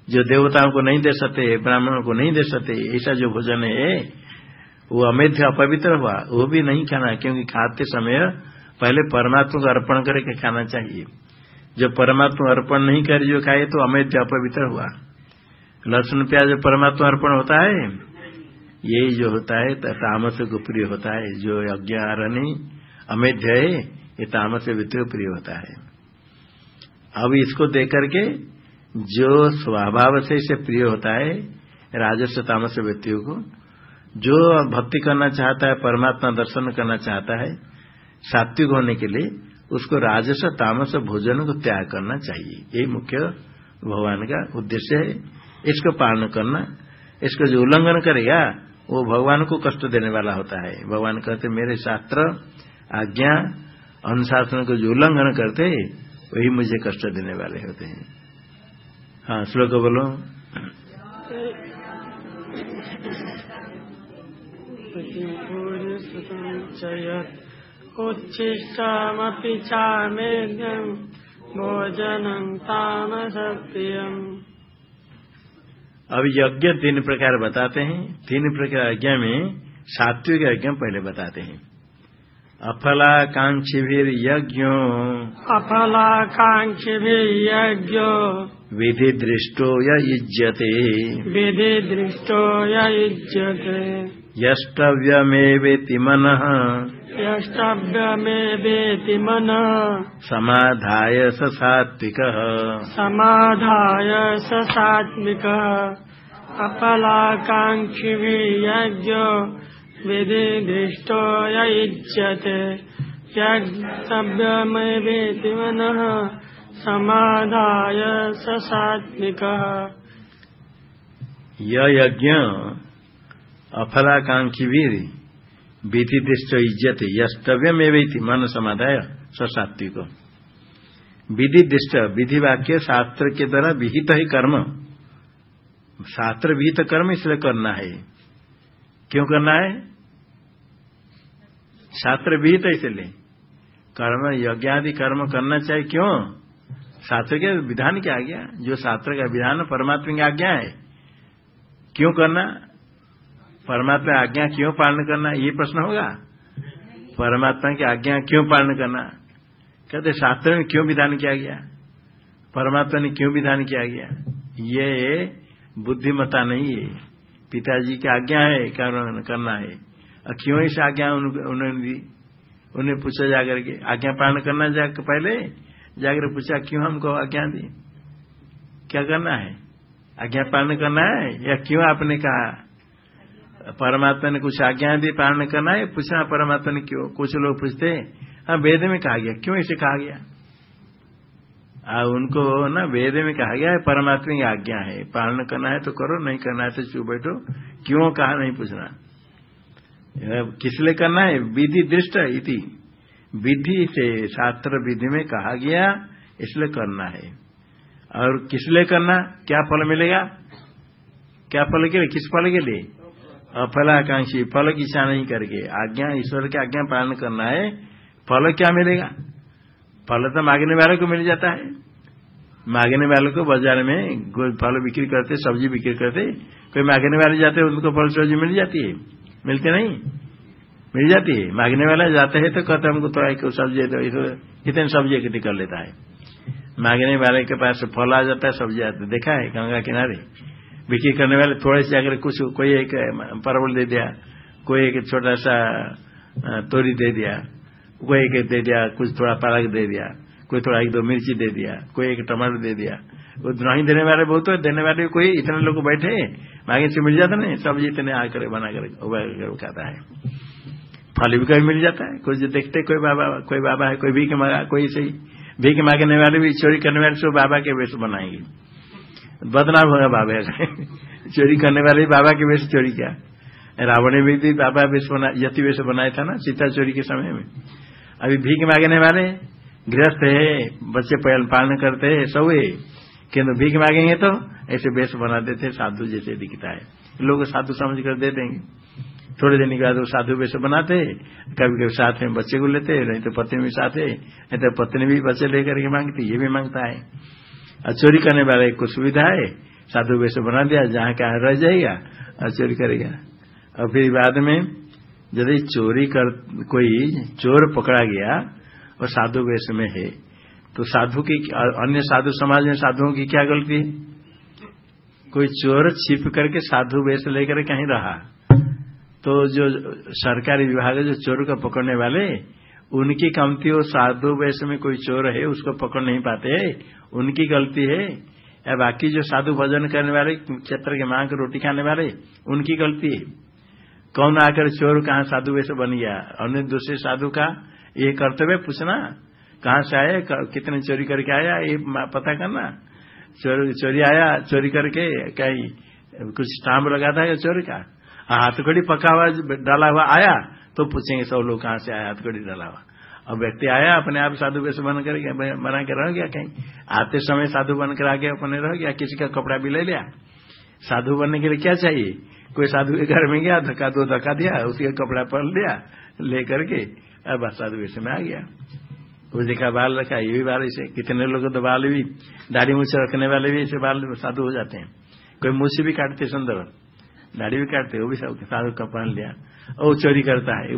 जो देवताओं को नहीं दे सकते, ब्राह्मणों को नहीं दे सकते, ऐसा जो भोजन है, वो अमेध्य अपवित्र हुआ, वो भी नहीं खाना, क्योंकि खाते समय पहले परमात्मा को अर्पण करके खाना चाहिए। जो परमात्मा अर्पण नहीं करे, जो खाए तो अमेध्य अपवित्र हुआ। लहसुन, प्याज, परमात्मा अर्पण होता है? यही जो होता है तामस को प्रिय होता है, जो यज्ञ आरणी अमेध्य है ये तामस वित्र प्रिय होता है। अब इसको देख करके जो स्वभाव से इसे प्रिय होता है, राजस्व तामस व्यक्तियों को, जो भक्ति करना चाहता है, परमात्मा दर्शन करना चाहता है, सात्विक होने के लिए उसको राजस्व तामस भोजन को त्याग करना चाहिए। यही मुख्य भगवान का उद्देश्य है। इसको पालन करना, इसको जो उल्लंघन करेगा, वो भगवान को कष्ट देने वाला होता है। भगवान कहते मेरे शास्त्र, आज्ञा अनुशासन को जो उल्लंघन करते वही मुझे कष्ट देने वाले होते हैं। हाँ श्लोक बोलो। उच्छिष्टमपि चामेद्यम् भोजनम् तामसप्रियम्। अब यज्ञ तीन प्रकार बताते हैं। तीन प्रकार यज्ञ में सात्विक यज्ञ पहले बताते हैं। अफलाकांक्षी भी यज्ञो अफलाकांक्षी भी यज्ञो विधि दृष्टो युज्यते। विधि दृष्टो युज्यते। यष्टव्यमेवेति मनः। यष्टव्यमेवेति मनः। समाधाय स सात्विकः। समाधाय स सात्विकः। यज्ञव्यमेवेति मनः समाधाय स यज्ञ अफलाकांक्षी भी विधि दृष्ट इज़्ज़त यस्तव्यम एवं मन समाधाय सात्विक विधि दृष्ट विधि वाक्य शास्त्र के द्वारा विहित ही कर्म। शास्त्र विहित कर्म इसलिए करना है। क्यों करना है? शास्त्र विहित इसलिए। कर्म यज्ञ आदि कर्म करना चाहिए क्यों? शास्त्र के विधान की आज्ञा। जो शास्त्र का विधान, परमात्मा की आज्ञा है। क्यों करना? परमात्मा आज्ञा क्यों पालन करना? ये प्रश्न होगा। परमात्मा की आज्ञा क्यों पालन करना? कहते शास्त्र में क्यों विधान किया गया? परमात्मा ने क्यों विधान किया गया? ये बुद्धिमता नहीं है। पिताजी की आज्ञा है कारण करना है? और क्यों इस आज्ञा उन्होंने दी? उन्हें पूछा जाकर के, आज्ञा पालन करना जाकर पहले? जाकर पूछा, क्यों हमको आज्ञा दी? क्या करना है? आज्ञा पालन करना है? या क्यों आपने कहा? परमात्मा ने कुछ आज्ञा दी, पालन करना है? पूछना परमात्मा ने क्यों? कुछ लोग पूछते हैं। हाँ वेद में कहा गया। क्यों इसे कहा गया? आ, उनको ना वेद में कहा गया है परमात्मा की आज्ञा है। पालन करना है तो करो नहीं करना है तो चुप बैठो। क्यों कहा नहीं पूछना। किस लिए करना है? विधि दृष्ट इति। विधि से शास्त्र विधि में कहा गया इसलिए करना है। और किस लिए करना? क्या फल मिलेगा? क्या फल के लिए? किस फल के लिए? अफलाकांक्षी फल की इच्छा नहीं करके। आज्ञा ईश्वर की आज्ञा पालन करना है। फल क्या मिलेगा? फल तो मांगने वाले को मिल जाता है। मांगने वाले को बाज़ार में फल बिक्री करते, सब्ज़ी बिक्री करते, कोई मांगने वाले जाते हैं उनको फल सब्ज़ी मिल जाती है। मिलते नहीं। मिल जाती है। मांगने वाले जाते हैं तो कहते हमको थोड़ा तो सब्ज़ी तो कितने सब्ज़ी इकट्ठी कर लेता है। मांगने वाले के पास फल आ जाता है, सब्ज़ी आते देखा है गंगा किनारे। बिक्री करने वाले थोड़े से अगर कुछ, कोई एक, परवल दे दिया, कोई एक छोटा सा तोरी दे दिया कोई एक दे दिया, कुछ थोड़ा पालक दे दिया, कोई थोड़ा एक दो मिर्ची दे दिया, कोई एक टमाटर दे दिया। वो नहीं देने वाले बहुत है, देने वाले कोई इतने लोग बैठे मांगे से मिल जाता नहीं सब्ज़ी इतने आकर बना कर खाता है। फल भी कभी मिल जाता है, कुछ देखते कोई बाबा कोई बाबा है, कोई भीख मांगा, कोई सही भीख मांगने वाले भी, चोरी करने वाले सब बाबा के वेश बनाएँगे। बदनाम होगा बाबा चोरी करने वाले बाबा के वेश चोरी किया। रावण ने भी बाबा वेश बना, यति वेश बनाया था ना, सीता चोरी के समय में। अभी भीख मांगने वाले गृहस्थ है, बच्चे पालन करते हैं, सब है। किन्तु भीख मांगेंगे तो ऐसे वेश बना देते साधु जैसे दिखता है। लोग साधु समझ कर दे देंगे थोड़े दिन के बाद वो साधु वेश बनाते कभी कभी साथ में बच्चे को लेते नहीं तो पत्नी भी साथ है, नहीं तो पत्नी भी बच्चे लेकर के मांगती ये भी माँगता है। और चोरी करने वाले को सुविधा है, साधु वैसे बना दिया, जहाँ क्या रह जाएगा, और चोरी करेगा। और फिर बाद में यदि चोरी कर, कोई चोर पकड़ा गया और साधु वेश में है तो साधु की अन्य साधु समाज में साधुओं की क्या गलती है? कोई चोर छिप करके साधु वेश लेकर कहीं रहा? तो जो सरकारी विभाग है, जो चोर को पकड़ने वाले, उनकी कमती हो, साधु वैसे में कोई चोर है, उसको पकड़ नहीं पाते है, उनकी गलती है। या बाकी जो साधु भजन करने वाले, क्षेत्र के मांग रोटी खाने वाले, उनकी गलती है। कौन आकर चोर कहाँ साधु वैसे बन गया? अन्य दूसरे साधु का ये कर्तव्य पूछना, कहाँ से आए कितने चोरी करके आया, ये पता करना। चोर, चोरी आया, चोरी करके कहीं कुछ स्टाम्प लगाता है चोरी का? हाथकड़ी पका हुआ, डाला हुआ आया तो पूछेंगे सब लोग कहाँ से आया हाथकड़ी डाला हुआ। अब व्यक्ति आया, अपने आप साधु वैसे बन कर बना के रह गया कहीं। आते समय साधु बनकर आगे अपने रह गया, किसी का कपड़ा भी ले लिया। साधु बनने के लिए क्या चाहिए? कोई साधु के घर में गया, धक्का दो, धक्का दिया उसके कपड़ा पहन लिया, लेकर के, अब साधु वैसे में आ गया। उस देखा, बाल रखा, ये भी बाल ऐसे, कितने लोग तो बाल भी, दाढ़ी मुछ रखने वाले भी ऐसे बाल साधु हो जाते हैं। कोई मुझसे भी काटते सुंदर, दाढ़ी भी काटते, वो भी साधु का पहन लिया। और चोरी करता है।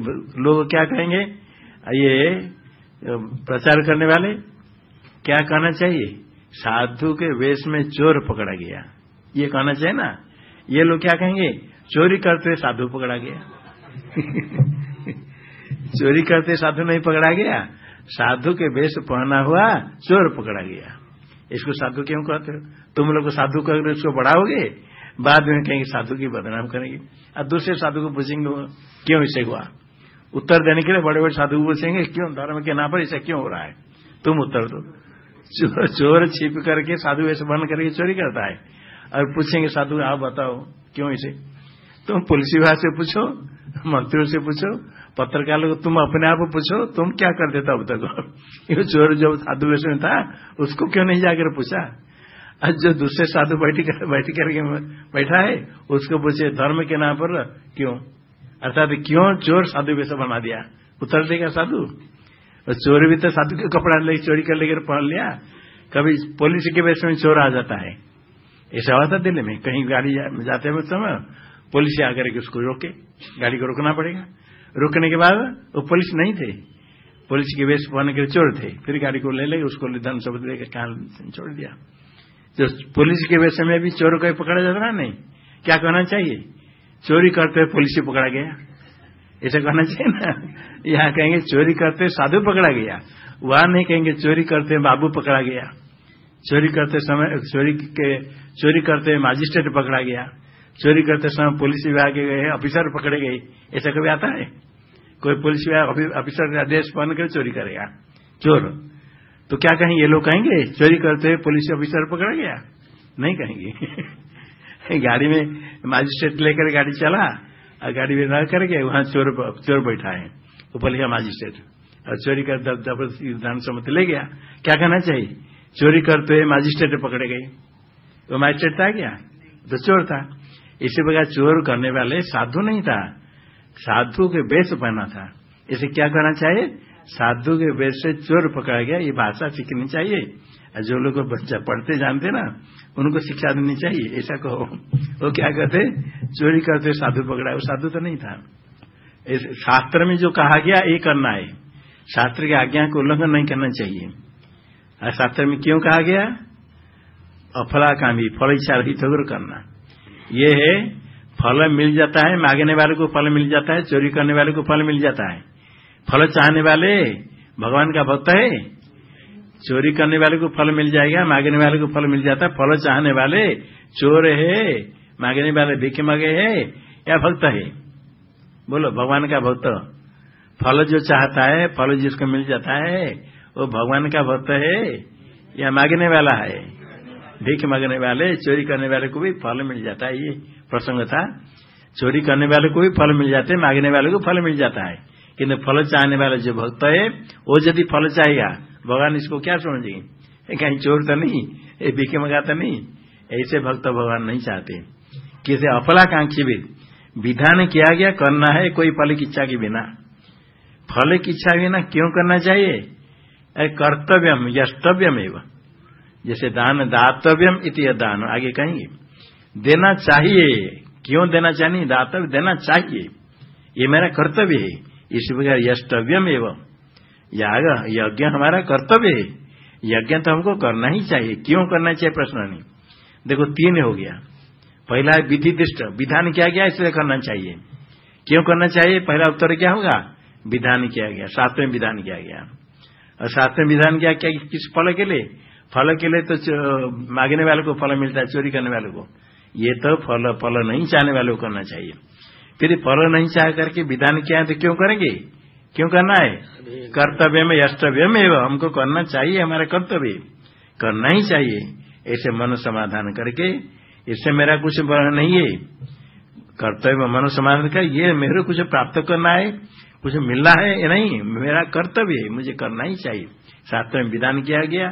लोग क्या कहेंगे? ये प्रचार करने वाले, क्या कहना चाहिए? साधु के वेश में चोर पकड़ा गया। ये कहना चाहिए ना? ये लोग क्या कहेंगे? चोरी करते साधु पकड़ा गया। चोरी करते साधु नहीं पकड़ा गया। साधु के वेश पहना हुआ चोर पकड़ा गया। इसको साधु क्यों कहते हो? तुम लोग साधु कर इसको बढ़ाओगे? बाद में कहेंगे साधु की बदनाम करेंगे। और दूसरे साधु को पूछेंगे, क्यों इसे हुआ? उत्तर देने के लिए बड़े बड़े साधु पूछेंगे, क्यों? धर्म के नाम पर ऐसा क्यों हो रहा है? तुम उत्तर दो। चोर छिप करके साधु ऐसे बन करके चोरी करता है। और पूछेंगे, साधु, आप बताओ, क्यों इसे? तुम पुलिस विभाग से पूछो, मंत्रियों से पूछो, पत्रकार लोग, तुम अपने आप पूछो, तुम क्या कर देता अब तक? ये चोर जो साधु वैसे में था, उसको क्यों नहीं जाकर पूछा? आज जो दूसरे साधु बैठी कर, बैठी करके बैठा है, उसको पूछे, धर्म के नाम पर क्यों? अर्थात, क्यों चोर साधु वैसे बना दिया? उतर देगा साधु? और चोर भी तो साधु के कपड़ा ले, चोरी कर लेकर पहन लिया। कभी पुलिस के वैसे में चोर आ जाता है। ऐसा हुआ था दिल्ली में कहीं गाड़ी जा, जाते हुए समय पुलिस आकर के उसको रोके। गाड़ी को रोकना पड़ेगा। रोकने के बाद वो पुलिस नहीं थे। पुलिस के वेश पहनने के चोर थे। फिर गाड़ी को ले ले उसको धन शब्द लेकर कहा छोड़ दिया। जो पुलिस के वैसे में भी चोर को पकड़ा जाता ना नहीं क्या कहना चाहिए? चोरी करते पुलिस से पकड़ा गया। ऐसा कहना चाहिए ना? यहाँ कहेंगे चोरी करते साधु पकड़ा गया। वहाँ नहीं कहेंगे चोरी करते बाबू पकड़ा गया। चोरी करते समय चोरी के चोरी करते हुए मजिस्ट्रेट पकड़ा गया। चोरी करते समय पुलिस विभाग के गए ऑफिसर पकड़े गए। ऐसा कभी आता है? कोई पुलिस विभाग ऑफिसर का आदेश पहन कर चोरी करेगा। चोर। तो क्या कहेंगे? ये लोग कहेंगे, चोरी करते हुए पुलिस ऑफिसर पकड़ा गया। नहीं कहेंगे। गाड़ी में मजिस्ट्रेट लेकर गाड़ी चला, और गाड़ी में रह करके वहाँ चोर चोर बैठा है। ऊपर लिखा मजिस्ट्रेट और चोरी कर ज़बरदस्ती विधान सम्मति ले गया। क्या कहना चाहिए? चोरी करते हुए मजिस्ट्रेट पकड़े गए। वो मजिस्ट्रेट था क्या? तो चोर था। इसी प्रकार चोर करने वाले साधु नहीं था। साधु के बेस पहना था। इसे क्या करना चाहिए? साधु के वेश से चोर पकड़ा गया। ये भाषा सीखनी चाहिए। और जो लोग बच्चा पढ़ते जानते ना, उनको शिक्षा देनी चाहिए। ऐसा कहो। वो क्या कहते चोरी करते, साधु पकड़ा। वो साधु तो नहीं था। शास्त्र में जो कहा गया, ये करना है। शास्त्र की आज्ञा को उल्लंघन नहीं करना चाहिए। शास्त्र में क्यों कहा गया? अफला कामी फल इच्छा रहित करना। ये है, फल मिल जाता है, मांगने वाले को फल मिल जाता है, चोरी करने वाले को फल मिल जाता है। फल चाहने वाले, भगवान का भक्त है, चोरी करने वाले को फल मिल जाएगा, मांगने वाले को फल मिल जाता है, फल चाहने वाले चोर है, मांगने वाले भिखे मांगे है, या भक्त है। बोलो, भगवान का भक्त। फल जो चाहता है, फल जिसको मिल जाता है, वो भगवान का भक्त है, या मांगने वाला है। भीख मांगने वाले, चोरी करने वाले को भी फल मिल जाता है, ये प्रसंग था। चोरी करने वाले को भी फल मिल जाते हैं मांगने वाले को फल मिल जाता है। किन्तु फल चाहने वाला जो भक्त है, वो यदि फल चाहेगा, भगवान इसको क्या समझेंगे? कहीं चोर तो नहीं, ये बीके मंगाता नहीं, ऐसे भक्त भगवान नहीं चाहते। किसी अफलाकांक्षी भी, विधान किया गया, करना है, कोई फल की इच्छा के बिना। फल की इच्छा बिना क्यों करना चाहिए? कर्तव्यम, यष्टव्यम एवं। जैसे दान दातव्यम इति दान। आगे कहेंगे, देना चाहिए। क्यों देना चाहिए? दातव्य देना चाहिए। ये मेरा कर्तव्य है। इसी प्रकार यष्टव्यम एवं याग, यज्ञ हमारा कर्तव्य है। यज्ञ तो हमको करना ही चाहिए। क्यों करना चाहिए? प्रश्न नहीं। देखो, तीन हो गया। पहला है विधि दृष्ट विधान किया गया इसलिए करना चाहिए। क्यों करना चाहिए? पहला उत्तर क्या होगा? विधान किया गया। सातवें विधान किया गया। और सातवें विधान किया, क्या, किस फल के लिए? फल के लिए तो मांगने वाले को फल मिलता है, चोरी करने वाले को। ये तो फल फल नहीं चाहने वाले को करना चाहिए। फिर फल नहीं चाह करके विधान किया है तो क्यों करेंगे? क्यों करना है? कर्तव्य में अष्टव्य में हमको करना चाहिए, हमारे कर्तव्य। करना ही चाहिए। ऐसे मन समाधान करके, इससे मेरा कुछ नहीं है। कर्तव्य मन समाधान कर ये मेरे कुछ प्राप्त करना है, कुछ मिलना है नहीं। मेरा कर्तव्य है, मुझे करना ही चाहिए। शास्त्र में विधान किया गया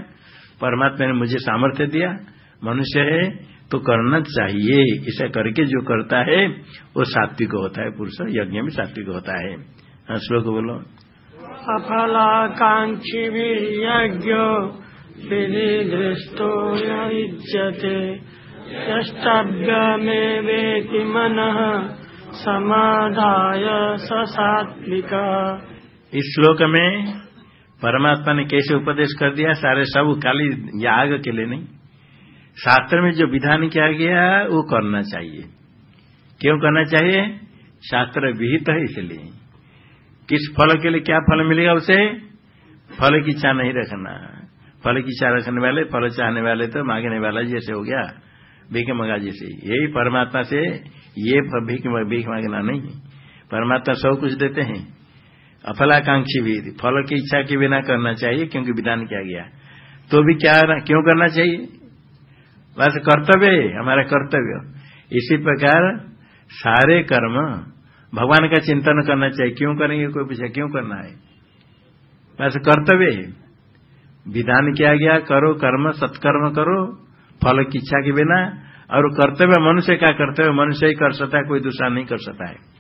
परमात्मा ने मुझे सामर्थ्य दिया मनुष्य है तो करना चाहिए। इसे करके जो करता है वो सात्विक होता है पुरुष यज्ञ में सात्विक होता है। हाँ श्लोक बोलो। अफलाकांक्षी भी यज्ञ विधि दृष्टो युज्यते में वेति मन समाधाय सात्विक। इस श्लोक में परमात्मा ने कैसे उपदेश कर दिया? सारे सब काली याग के लिए नहीं। शास्त्र में जो विधान किया गया, वो करना चाहिए। क्यों करना चाहिए? शास्त्र विहित है इसलिए। किस फल के लिए क्या फल मिलेगा उसे? फल की इच्छा नहीं रखना। फल की इच्छा रखने वाले, फल चाहने वाले तो मांगने वाला जैसे हो गया, भीख मंगा जैसे। यही परमात्मा से ये भीख भीख मांगना नहीं। परमात्मा सब कुछ देते हैं। अफलाकांक्षी भी। फल की इच्छा के बिना करना चाहिए, क्योंकि विधान किया गया। तो भी क्या क्यों करना चाहिए? बस कर्तव्य है, हमारा कर्तव्य। इसी प्रकार सारे कर्म भगवान का चिंतन करना चाहिए। क्यों करेंगे कोई पूछा? क्यों करना है? बस कर्तव्य है। विधान किया गया, करो कर्म, सत्कर्म करो, फल की इच्छा के बिना। और कर्तव्य मनुष्य का कर्तव्य, मनुष्य ही कर सकता है, कोई दूसरा नहीं कर सकता है।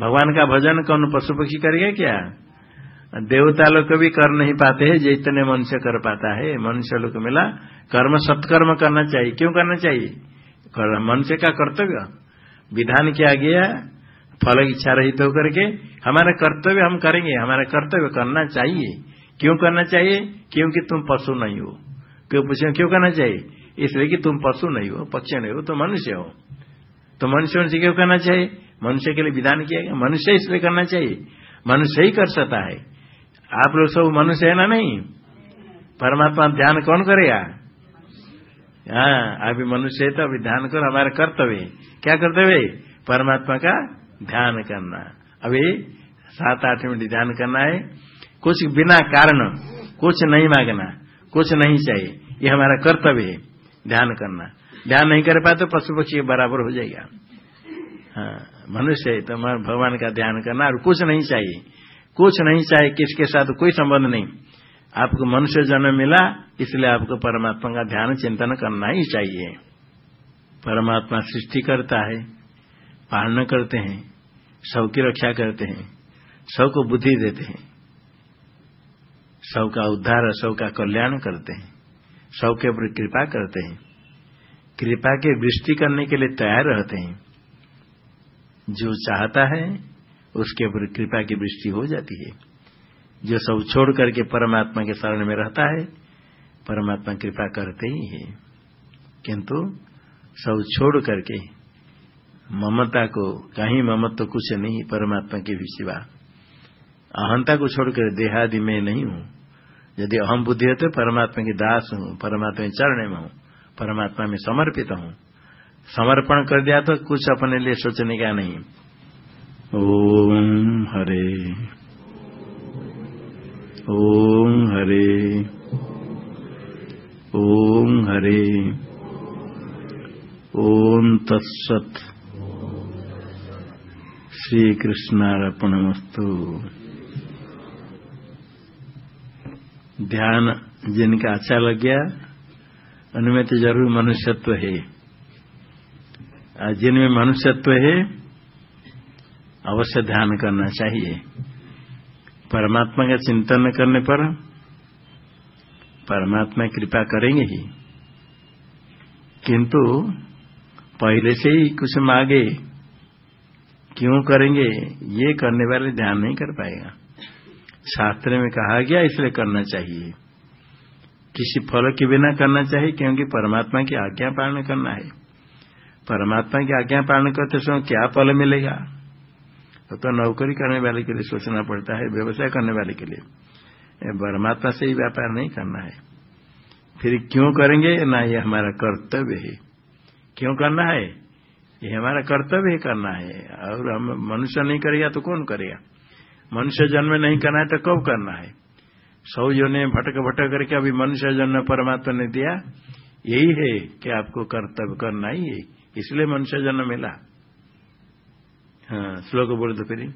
भगवान का भजन कौन पशु पक्षी करेगा क्या? देवता लोग भी कर नहीं पाते हैं जितने मनुष्य कर पाता है। मनुष्य लोग मिला, कर्म सत्कर्म करना चाहिए। क्यों करना चाहिए? मनुष्य का कर्तव्य। विधान किया गया, फल इच्छा रहित तो होकर के, हमारा कर्तव्य हम करेंगे, हमारा कर्तव्य करना चाहिए। क्यों करना चाहिए? क्योंकि तुम पशु नहीं हो। क्यों पूछे, क्यों करना चाहिए? इसलिए कि तुम पशु नहीं हो, पक्षी नहीं हो तो मनुष्य हो। तो मनुष्य से क्यों करना चाहिए? मनुष्य के लिए विधान किया गया। मनुष्य इसलिए करना चाहिए। मनुष्य ही कर सकता है। आप लोग सब मनुष्य है ना नहीं? परमात्मा ध्यान कौन करेगा हाँ अभी मनुष्य है तो अभी ध्यान करो, हमारा कर्तव्य क्या कर्तव्य परमात्मा का ध्यान करना। अभी सात आठ मिनट ध्यान करना है। कुछ बिना कारण, कुछ नहीं मांगना, कुछ नहीं चाहिए। ये हमारा कर्तव्य है, ध्यान करना। ध्यान नहीं कर पाए तो पशु पक्षी बराबर हो जाएगा। मनुष्य है तो भगवान का ध्यान करना, और कुछ नहीं चाहिए। कुछ नहीं चाहिए, किसके साथ? कोई संबंध नहीं। आपको मनुष्य जन्म मिला, इसलिए आपको परमात्मा का ध्यान, चिंतन करना ही चाहिए। परमात्मा सृष्टि करता है, पालना करते हैं, सबकी रक्षा करते हैं, सबको बुद्धि देते हैं, सबका उद्धार, सबका कल्याण करते हैं, सबके ऊपर कृपा करते हैं। कृपा की वृष्टि करने के लिए तैयार रहते हैं। जो चाहता है, उसके ऊपर कृपा की वृष्टि हो जाती है। जो सब छोड़ करके परमात्मा के शरण में रहता है, परमात्मा कृपा करते ही है। किंतु सब छोड़ करके ममता को, कहीं ममत तो कुछ नहीं परमात्मा के भी सिवा। अहंता को छोड़कर देहादि में नहीं हूँ। यदि अहम बुद्धि है तो परमात्मा की दास हूँ, परमात्मा के चरण में हूँ, परमात्मा में समर्पित हूँ। समर्पण कर दिया तो कुछ अपने लिए सोचने का नहीं। ओम हरे। ओम हरे। ओम हरे। ओम तत्सत। श्री कृष्णार्पणमस्तु ध्यान जिनका अच्छा लग गया, उनमें तो ज़रूर मनुष्यत्व है। जिनमें मनुष्यत्व है, अवश्य ध्यान करना चाहिए। परमात्मा का चिंतन करने पर परमात्मा कृपा करेंगे ही। किंतु पहले से ही कुछ मांगे, क्यों करेंगे, ये करने वाले ध्यान नहीं कर पाएगा। शास्त्र में कहा गया, इसलिए करना चाहिए। किसी फल के बिना करना चाहिए, क्योंकि परमात्मा की आज्ञा पालन करना है। परमात्मा की आज्ञा पालन करते समय क्या फल मिलेगा? तो, तो नौकरी करने वाले के लिए सोचना पड़ता है व्यवसाय करने वाले के लिए। परमात्मा से ही व्यापार नहीं करना है। फिर क्यों करेंगे? ना ये हमारा कर्तव्य है। क्यों करना है? ये हमारा कर्तव्य ही करना है। और हम मनुष्य नहीं करेगा तो कौन करेगा? मनुष्य जन्म नहीं करना है तो कब करना है? सौ जो ने भटक भटक करके अभी मनुष्य जन्म परमात्मा ने दिया। यही है कि आपको कर्तव्य करना ही है। इसलिए मनुष्य जन्म मिला। हाँ श्लोक बोल दो फिर।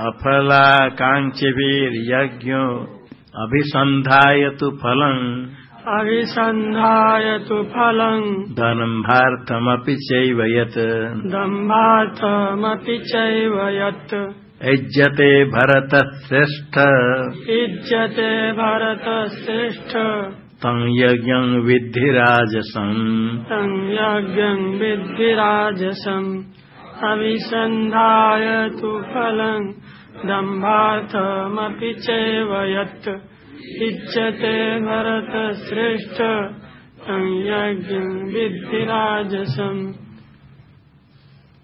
अफलाकांक्षवीर यज्ञो अभिसंधाय तो फलम। अभिसन्धाय तु फलम् दम्भार्थमपि चैव यत्। दम्भार्थमपि चैव यत्। युज्यते भरतश्रेष्ठ युज्यते भरतश्रेष्ठ तं यज्ञं विद्धि राजसम् तं यज्ञं विद्धि राजसम् अभिसन्धाय तु फलम् दम्भार्थमपि चैव यत्। इच्छते भरत श्रेष्ठ संयज्ञ विद्धि राजसम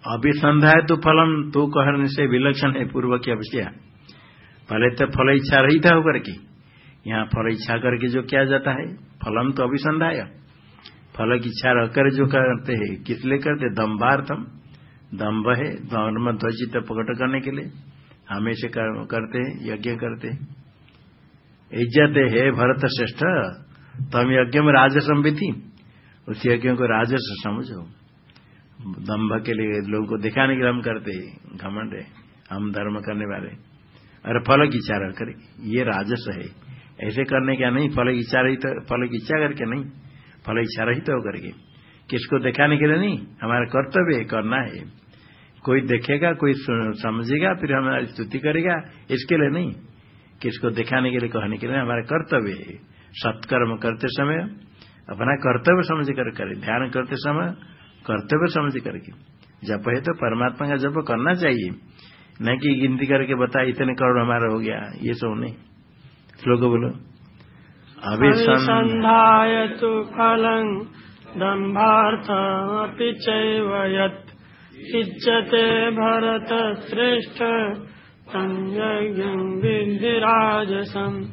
अभिसंध्याय तो फलम तो कहने से विलक्षण है पूर्व की अवश्य पहले तो फल इच्छा रही था होकर के। यहाँ फल इच्छा करके जो किया जाता है, फलम तो अभिसंध्याय फल की इच्छा रहकर जो करते हैं, किस लिए करते? दम्बार्थम दम्भ है धर्म ध्वजित प्रकट करने के लिए। हमेशा करते हैं, यज्ञ करते हैं। इज़्ज़त है, भरत श्रेष्ठ, तम यज्ञ में राजसम भी थी उस यज्ञ को राजस समझो। दम्भ के लिए लोगों को दिखाने के लिए हम करते घमंड है। हम धर्म करने वाले अरे फल की इच्छा कर ये राजस है। ऐसे करने का नहीं, फल इच्छा रही तो फल की इच्छा करके नहीं, फल इच्छा रही तो करके किसको दिखाने के लिए नहीं? हमारा कर्तव्य है, करना है। कोई देखेगा, कोई समझेगा, फिर हमारी स्तुति करेगा, इसके लिए नहीं। किसको दिखाने के लिए, कहने के लिए हमारा कर्तव्य है। सत्कर्म करते समय, अपना कर्तव्य समझ कर करे। ध्यान करते समय, कर्तव्य समझ करके जप है तो परमात्मा का जप करना चाहिए। न कि गिनती करके बता इतने करोड़ हमारा हो गया, ये सब नहीं। श्लोक बोलो। अभिसंधाय तो फलं दम्भार्थ इच्छते भरत श्रेष्ठ संयज्ञम् विधिराजसम्।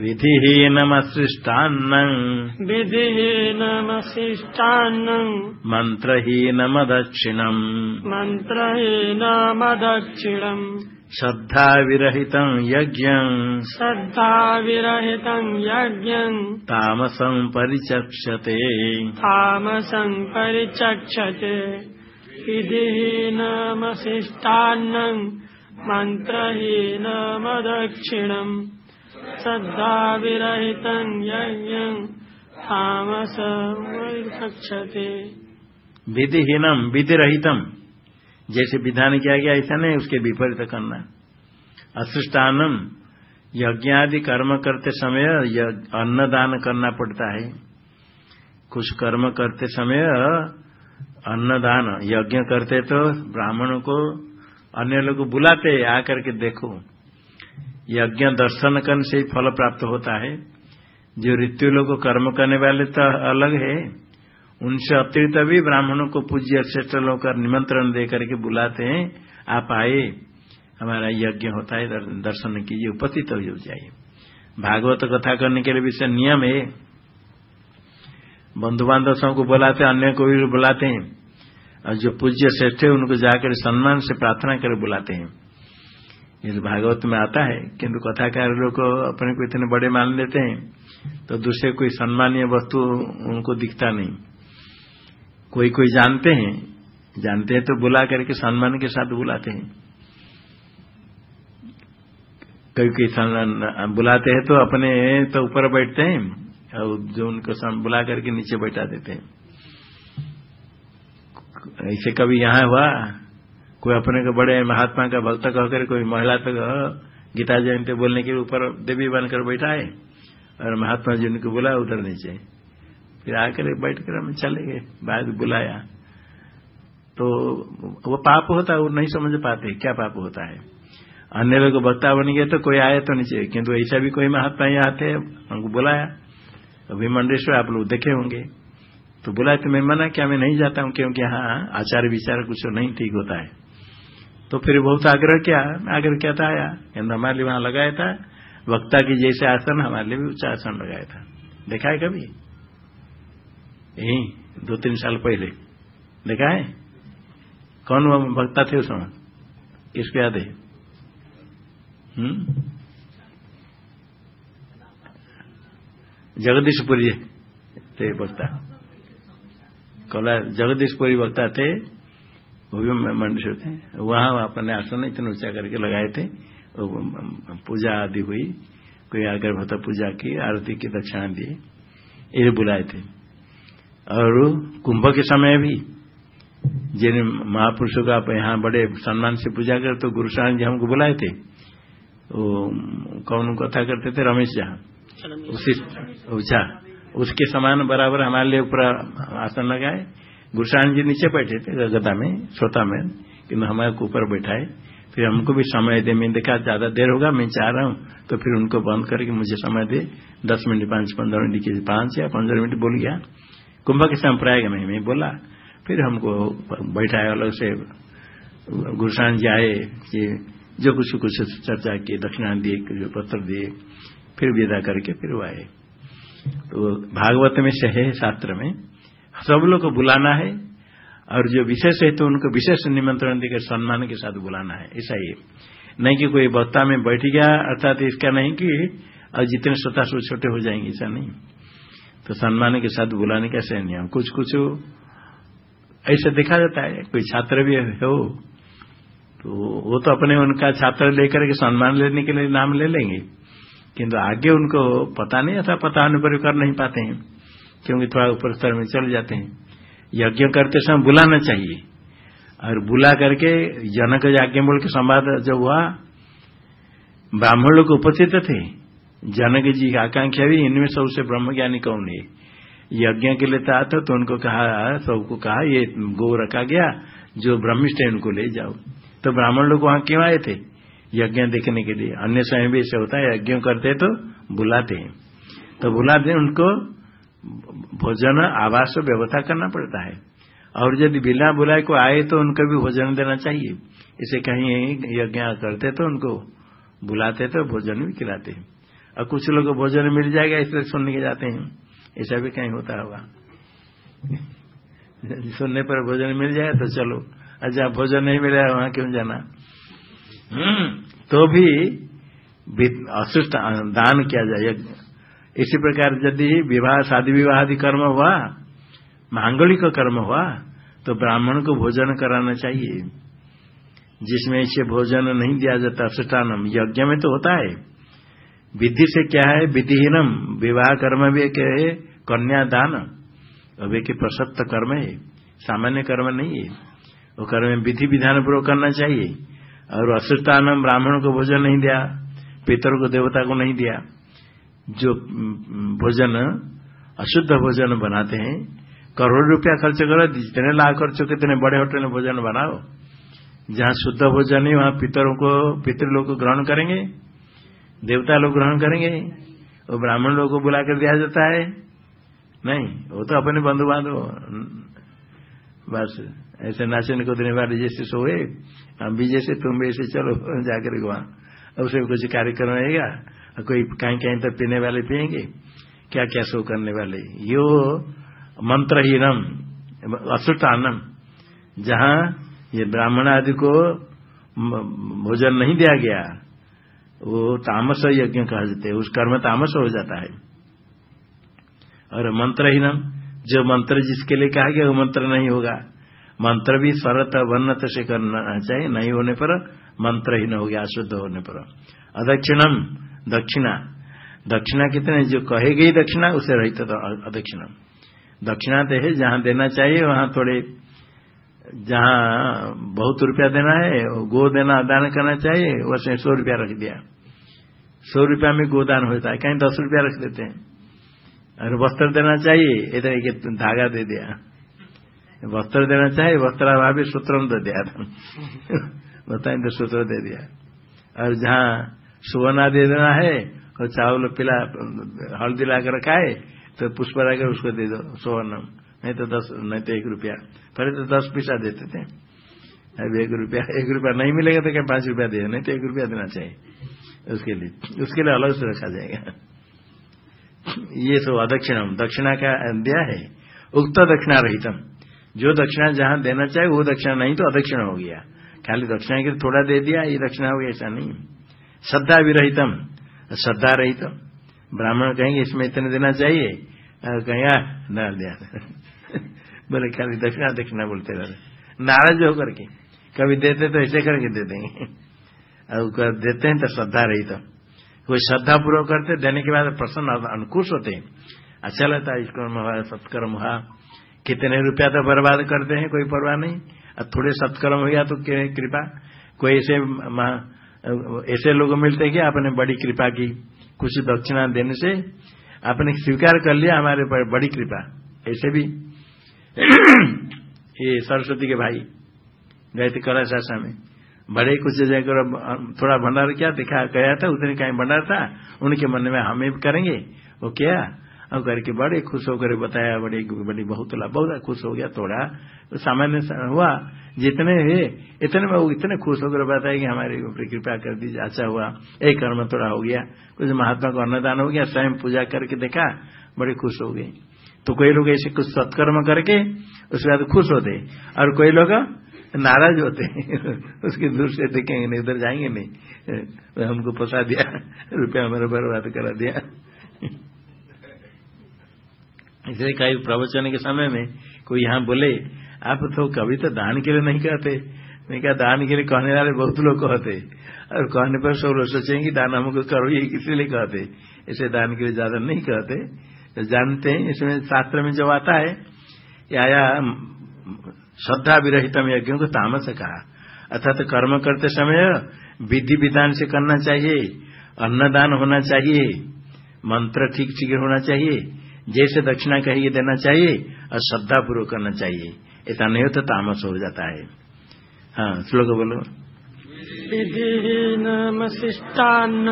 विधिहीनमसृष्टान्नम् विधिहीनमशिष्टान्नम् मन्त्रहीनमदक्षिणम्। मन्त्रहीनमदक्षिणम्। श्रद्धाविरहितम् यज्ञम् श्रद्धाविरहितम् यज्ञम् तामसम् परिचक्षते। तामसम् परिचक्षते। विधिहीनमशिष्टान्नम् मन्त्रहीनमदक्षिणम् श्रद्धाविरहितम् यज्ञम् तामसक्षते विधिहीनम विधिरहितम जैसे विधान किया गया, ऐसा नहीं, उसके विपरीत करना अशिष्टानम यज्ञ आदि कर्म करते समय अन्नदान करना पड़ता है। कुछ कर्म करते समय अन्नदान, यज्ञ करते तो ब्राह्मणों को अन्य लोग बुलाते, आकर के देखो। यज्ञ दर्शन करने से ही फल प्राप्त होता है। जो ऋतु लोग कर्म करने वाले तो अलग है। उनसे अतिरिक्त भी ब्राह्मणों को पूज्य श्रेष्ठ लोग का निमंत्रण दे करके बुलाते हैं। आप आए, हमारा यज्ञ होता है दर्शन कीजिए, उपस्थित हो जाइए। भागवत कथा करने के लिए विषय नियम है। बंधु बांधव सबको बुलाते अन्य को भी बुलाते हैं। और जो पूज्य श्रेष्ठ है, उनको जाकर सम्मान से प्रार्थना कर बुलाते हैं। ये भागवत में आता है, किंतु कथाकार लोग अपने को इतने बड़े मान लेते हैं तो दूसरे कोई सम्मानीय वस्तु उनको दिखता नहीं। कोई कोई जानते हैं जानते हैं तो बुला करके सम्मान के साथ बुलाते हैं। कई कई बुलाते हैं तो अपने तो ऊपर बैठते हैं और जो उनको बुला करके नीचे बैठा देते हैं। ऐसे कभी यहाँ हुआ, कोई अपने को बड़े महात्मा का भक्त कहकर कोई महिला तक गीता जयंती बोलने के ऊपर देवी बनकर बैठा है और महात्मा जी उनको बुलाया उधर नीचे। फिर आकर बैठ कर हम चले गए, बाद बुलाया। तो वो पाप होता है, वो नहीं समझ पाते, क्या पाप होता है। अन्य लोग वक्ता बन गए तो कोई आया तो नीचे। किंतु ऐसा भी कोई महात्मा यहाँ आते हमको बुलाया। अभी मंडेश्वर आप लोग देखे होंगे। तो बुलाए तो मैं मना क्या, मैं नहीं जाता हूँ, क्योंकि हाँ आचार विचार कुछ नहीं ठीक होता है। तो फिर बहुत आग्रह किया, आग्रह क्या था आया। हमारे लिए वहाँ लगाया था। वक्ता की जैसे आसन, हमारे लिए भी उच्च आसन लगाया था। देखा है कभी? यही दो तीन साल पहले। देखा है? कौन वक्ता थे उस समय? किसको याद है हम्म? जगदीशपुरी थे वक्ता कला, जगदीशपुरी वक्ता थे, वो भी मंडल थे। वहाँ अपने आसन इतने ऊँचा करके लगाए थे। पूजा आदि हुई। कोई अगरभत्ता पूजा की, आरती की दक्षिणा दी ये बुलाए थे। और कुंभ के समय भी जिन महापुरुषों का आप यहाँ बड़े सम्मान से पूजा कर तो गुरु साहब जी हमको बुलाए थे। वो कौन कथा करते थे? रमेश झा। उसी ऊँचा उसके समान बराबर हमारे लिए ऊपर आसन लगाए। गुरुशान जी नीचे बैठे थे गदा में श्रोता में किन्तु हमारे ऊपर बैठाए। फिर हमको भी समय दे, मैं देखा ज़्यादा देर होगा, मैं चाह रहा हूँ तो फिर उनको बंद करके मुझे समय दे। दस मिनट, पाँच, पंद्रह मिनट की पाँच या पंद्रह मिनट बोल गया। कुंभ के संप्रदाय में मैं बोला। फिर हमको बैठाया अलग से गुरुशान जी आए कि जो कुछ कुछ चर्चा की दक्षिणा दिए, जो पत्र दिए, फिर विदा करके फिर वो आए। तो भागवत में से है, शास्त्र में, सब लोग को बुलाना है और जो विशेष है तो उनको विशेष निमंत्रण देकर सम्मान के साथ बुलाना है। ऐसा ही नहीं कि कोई वक्ता में बैठ गया, अर्थात इसका नहीं कि और जितने श्रोता छोटे हो जाएँगे, ऐसा नहीं। तो सम्मान के साथ बुलाने का ऐसा नियम, कुछ कुछ ऐसे देखा जाता है, कोई छात्र भी हो तो वो तो अपने उनका छात्र लेकर के सम्मान लेने के लिए नाम ले लेंगे। किंतु आगे उनको पता नहीं था पता होने पर कर नहीं पाते हैं, क्योंकि थोड़ा ऊपर स्तर में चल जाते हैं। यज्ञ करते समय बुलाना चाहिए। और बुला करके जनक यज्ञ बोल के संवाद जब हुआ, ब्राह्मण लोग उपस्थित थे जनक जी की आकांक्षा भी इनमें सबसे ब्रह्म ज्ञानी कौन है? यज्ञ के लिए था तो उनको कहा, सबको कहा, ये गो रखा गया, जो ब्रह्मिष्ट है उनको ले जाओ। तो ब्राह्मण लोग वहाँ क्यों आए थे? यज्ञ देखने के लिए। अन्य समय भी ऐसे होता है, यज्ञ करते तो बुलाते हैं। तो बुलाते हैं उनको, भोजन आवास व्यवस्था करना पड़ता है। और यदि बिना बुलाए को आए तो उनको भी भोजन देना चाहिए। इसे कहीं यज्ञ करते तो उनको बुलाते तो भोजन भी खिलाते हैं। और कुछ लोग भोजन मिल जाएगा इसलिए सुनने के जाते हैं। ऐसा भी कहीं होता होगा। सुनने पर भोजन मिल जाए तो चलो। अच्छा भोजन नहीं मिला वहाँ क्यों जाना? हम्म, तो भी अशिष्ट दान किया जाए। इसी प्रकार यदि विवाह शादी विवाह आदि कर्म हुआ मांगलिक कर्म हुआ तो ब्राह्मण को भोजन कराना चाहिए। जिसमें इसे भोजन नहीं दिया जाता अष्टानम यज्ञ में तो होता है। विधि से क्या है? विधिहीनम। विवाह कर्म भी एक है कन्यादान अब एक प्रसक्त कर्म है। सामान्य कर्म नहीं है। वो कर्म विधि विधान पूर्वक करना चाहिए। और अशुष्टान ब्राह्मण को भोजन नहीं दिया, पितर को देवता को नहीं दिया। जो भोजन, अशुद्ध भोजन बनाते हैं, करोड़ रुपया खर्च करो, जितने लाख खर्च कितने बड़े होटल में भोजन बनाओ। जहाँ शुद्ध भोजन है, वहाँ पितरों को पितृ लोग ग्रहण करेंगे। देवता लोग ग्रहण करेंगे वो ब्राह्मण लोग को बुलाकर दिया जाता है। नहीं, वो तो अपने बंधु बांधव बस, ऐसे नाचने को देने वाले जैसे सोए हम भी जैसे तुम भी ऐसे चलो, जाकर वहाँ। उसे कुछ कार्यक्रम रहेगा कोई कहीं कहीं तक पीने वाले पियेंगे। क्या क्या सो करने वाले। यो मंत्रहीनम असुटानम जहाँ ये ब्राह्मण आदि को भोजन नहीं दिया गया। वो तामस यज्ञ कहा जाते उस कर्म तामस हो जाता है। और मंत्रहीनम जो मंत्र जिसके लिए कहा गया, वो मंत्र नहीं होगा। मंत्र भी स्वरत वर्णत से करना चाहिए, नहीं होने पर मंत्र ही न हो गया, अशुद्ध होने पर। अदक्षिणम, दक्षिणा। दक्षिणा कितने, जो कहे गई दक्षिणा, उसे रहित अदक्षिणम। दक्षिणा तो है, जहाँ देना चाहिए, वहाँ थोड़े जहाँ बहुत रुपया देना है गो देना, दान करना चाहिए, वैसे सौ रुपया रख दिया। सौ रुपया में गोदान होता है, कहीं दस रुपया रख देते हैं। और वस्त्र देना चाहिए, इधर एक धागा दे दिया। वस्त्र देना चाहिए, वस्त्र वस्त्राभावी सूत्र तो दिया बताए तो सूत्र दे दिया। और जहाँ सुवना दे देना है, और चावल पिला, हल्दी लाकर खाए तो पुष्प लाकर उसको दे दो सुवर्ण नहीं तो दस, नहीं तो एक रुपया। पहले तो दस पैसा देते थे। अब एक रुपया एक रुपया नहीं मिलेगा तो क्या पाँच रुपया दे नहीं तो एक रुपया देना चाहिए उसके लिए। उसके लिए अलग से रखा जाएगा। ये सब अदक्षिणम। दक्षिणा का दिया है। उक्त दक्षिणा रहितम। जो दक्षिणा जहाँ देना चाहे वो दक्षिणा नहीं तो अदक्षिणा हो गया। खाली दक्षिणा के थोड़ा दे दिया, ये दक्षिणा हो गया, ऐसा नहीं। श्रद्धा विरहितम। श्रद्धा रहितम। ब्राह्मण कहेंगे, इसमें इतने देना चाहिए। कहेंगे डाल दिया। बोले खाली दक्षिणा दक्षिणा बोलते रहे। नाराज़ होकर के, कभी देते तो ऐसे करके दे देंगे। और देते हैं तो श्रद्धा रही तो। कोई श्रद्धा पूर्वक करते, देने के बाद प्रसन्न अनुकुश होते हैं। अच्छा लगता है इसको सत्कर्म हुआ। कितने रुपया तो बर्बाद करते हैं, कोई परवाह नहीं। और थोड़े सत्कर्म हो गया तो कृपा? कोई ऐसे ऐसे लोग मिलते कि आपने बड़ी कृपा की, कुछ दक्षिणा देने से? आपने स्वीकार कर लिया हमारे पर बड़ी कृपा। ऐसे भी ये सरस्वती के भाई गए थे कला शासा में। बड़े कुछ जगह थोड़ा भंडार क्या, दिखा, गया था, उतने कहीं भंडार था, उनके मन में हमें करेंगे। वो क्या और करके बड़े खुश होकर बताया, बड़े, बड़ी बहुत बहुत खुश हो गया थोड़ा। तो सामान्य हुआ, जितने है इतने में वो इतने खुश होकर बताया कि हमारे ऊपर कृपा कर दीजिए अच्छा हुआ। एक कर्म थोड़ा हो गया, कुछ महात्मा को अन्नदान हो गया, स्वयं पूजा करके देखा, बड़े खुश हो गए। तो कोई लोग ऐसे कुछ सत्कर्म करके उसके बाद खुश होते और कोई लोग नाराज़ होते उसकी दूर से देखेंगे नहीं, उधर जाएँगे नहीं। हमको फंसा दिया, रुपया हमारे बर्बाद करा दिया। इसलिए कई प्रवचन के समय में कोई यहाँ बोले, आप तो कभी तो दान के लिए नहीं कहते। मैं क्या दान के लिए कहने वाले बहुत लोग कहते और कहने पर सब लोग सोचेंगे, दान हमको करो ये किसी लिए कहते? इसे दान के लिए ज़्यादा नहीं कहते। तो जानते हैं, इसमें शास्त्र में जब आता है आया श्रद्धा विरहितम यज्ञों को तामस कहा। अर्थात तो कर्म करते समय विधि विधान से करना चाहिए, अन्नदान होना चाहिए, मंत्र ठीक ठीक होना चाहिए, जैसे दक्षिणा कहिए देना चाहिए, और श्रद्धा पूर्वक करना चाहिए। ऐसा नहीं हो तो तामस हो जाता है। हाँ श्लोक बोलो। विधिहीनमशिष्टान्न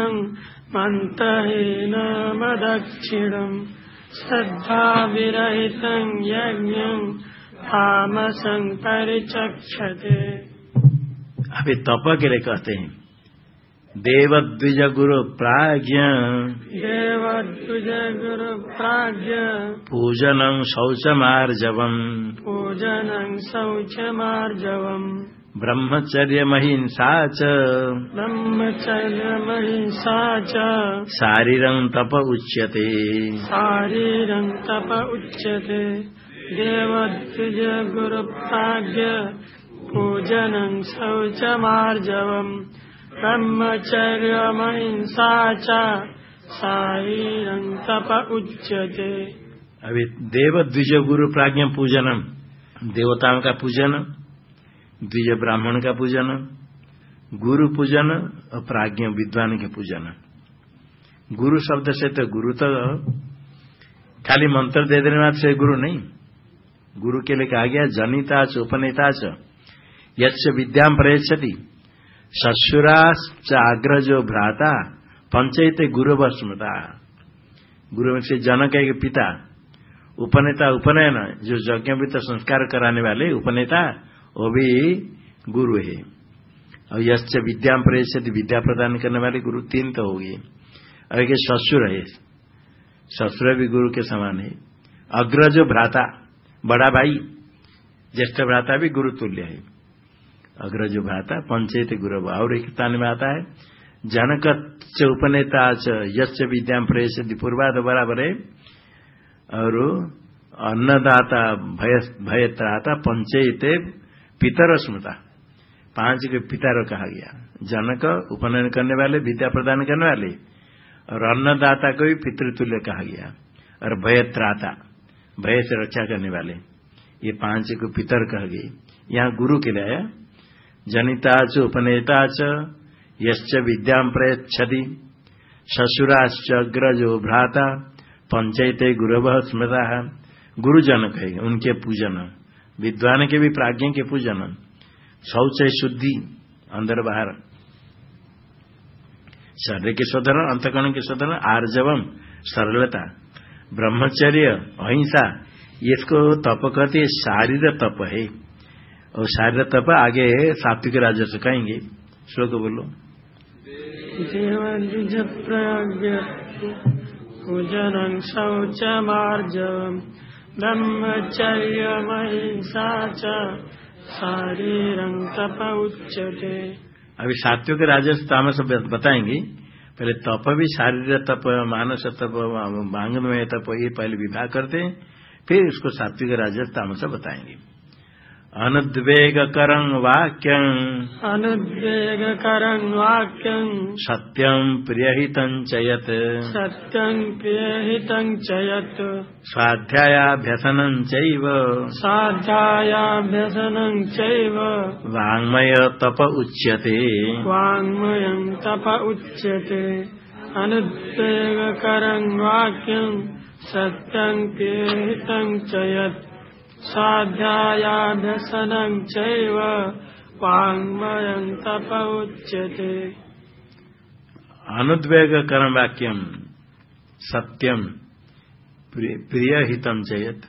मन्त्रहीनमदक्षिणम्। श्रद्धा विरहितं यज्ञम् तामसं परिचक्षते अभी तप के लिए कहते हैं देवद्विज गुरु प्राज्ञ। देवद्विज गुरु प्राज्ञ पूजनं शौचमार्जवम्। पूजनं शौचमार्जवम्। ब्रह्मचर्यमहिंसा च। ब्रह्मचर्यमहिंसा च। शारीरं तप उच्यते। शारीरं तप उच्यते। देवद्विज पूजनं शौचमार्जवम् ब्रह्मचर्यमहिंसा च। शारीरं तप उच्यते। अभी देव द्विज गुरु प्राज्ञ पूजनम देवताओं का पूजन द्विज ब्राह्मण का पूजन, गुरु पूजन और प्राज्ञ विद्वान के पूजन। गुरु शब्द से तो गुरु तो खाली मंत्र दे देने से गुरु नहीं। गुरु के लिए कहा गया जनिता च यश विद्याम प्रयच्छति। ससुराग्रजो भ्राता पंचायत गुरु स्मृता। गुरु से जनक एक पिता, उपनेता, उपनयन, जो यज्ञ वित्त संस्कार कराने वाले, उपनेता वो भी गुरु है। और यश विद्या प्रेषित विद्या प्रदान करने वाले गुरु तीन तो हो गए और एक ससुर है। ससुर भी गुरु के समान है। अग्रज भ्राता, बड़ा भाई, ज्येष्ठ भ्राता भी गुरु तुल्य है। अग्रज भ्राता पंचायत गुरु और एक स्थान में आता है, जनक उपनेता च यश विद्या प्रेषित पूर्वाद बराबर है। और अन्नदाता भयत्राता पंचायत पितर स्मृता। पाँच के पितर कहा गया। जनक उपनयन करने वाले, विद्या प्रदान करने वाले, और अन्नदाता को भी पितृतुल्य कहा गया। और भयत्राता, भय से रक्षा करने वाले, ये पाँच को पितर कह गए यहाँ गुरु के लिए आया। जनिता च उपनेता च यश्च विद्या प्रयच्छति ससुराश्च अग्रजो भ्राता पंचायत गुरव स्मृता। गुरुजन कहेंगे उनके पूजन। विद्वान के भी प्राज्ञ के पूजन, शौच शुद्धि, अंदर बाहर। शरीर के शोधन अंतकरण के शोधन आर्जवम, सरलता, ब्रह्मचर्य, अहिंसा, इसको तप कहते शारीर तप है। और शारीर तप आगे सात्विक राजस्व कहेंगे। श्लोक बोलो। पूजनं शौचमार्जवम्। ब्रह्मचर्यमहिंसा च शारीरं तप उच्यते। अभी सात्विक राजस्व तामस बताएँगे। पहले तप भी शारीरिक तप, मानस तप वांगमय तप, ये पहले विवाह करते हैं। फिर उसको सात्विक राजस्व तामस बताएँगे। अनुद्वेगकरं वाक्यम् अनुद्वेगकरं वाक्यम् सत्यम् प्रियहितम् च यत् सत्यम् प्रियहितं च यत् स्वाध्यायाभ्यसनम् चैव स्वाध्यायाभ्यसनं चैव वाङ्मय तप उच्यते वाङ्मयं तप उच्यते अनुद्वेगकरं वाक्यम् सत्यम् प्रियहितं च यत् स्वाध्यायाभ्यसनं चैव तप उच्यते अनुद्वेग कर्म वाक्यम सत्यम प्रिय हितम चयत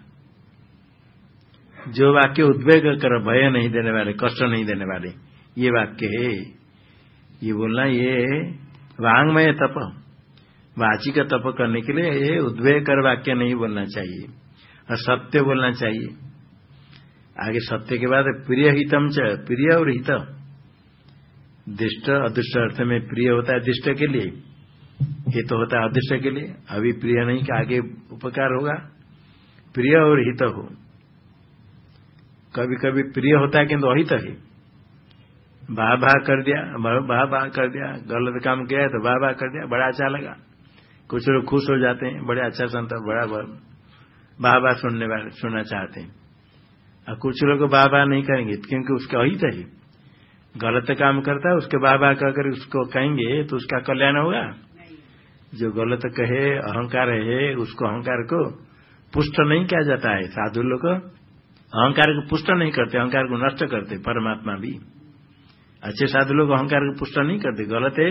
जो वाक्य उद्वेग कर भय नहीं देने वाले, कष्ट नहीं देने वाले, ये वाक्य है। ये बोलना ये वांगमय तप। वाची का तप करने के लिए ये उद्वेग कर वाक्य नहीं बोलना चाहिए। और सत्य बोलना चाहिए। आगे सत्य के बाद प्रिय हितम च, प्रिय और हित। दिष्ट, अदृष्ट अर्थ में प्रिय होता है दिष्ट के लिए। ये तो होता है अदृष्ट के लिए। अभी प्रिय नहीं, कि आगे उपकार होगा। प्रिय और हित हो। कभी कभी प्रिय होता है किंतु अहित है। बाह बाह कर दिया बाह बाह कर दिया, गलत काम किया है तो बाह बाह कर दिया, बड़ा अच्छा लगा। कुछ लोग खुश हो जाते हैं, बड़े अच्छा संत, बड़ा बाह सुनने वाले, सुनना चाहते हैं। और कुछ लोग बाह नहीं करेंगे, क्योंकि उसका अहित है गलत काम करता है, उसके बाबा कहकर उसको कहेंगे तो उसका कल्याण होगा। जो गलत कहे, अहंकार है, उसको अहंकार को पुष्ट नहीं किया जाता है। साधु लोग अहंकार को पुष्ट नहीं करते, अहंकार को नष्ट करते, परमात्मा भी। अच्छे साधु लोग अहंकार को पुष्ट नहीं करते। गलत है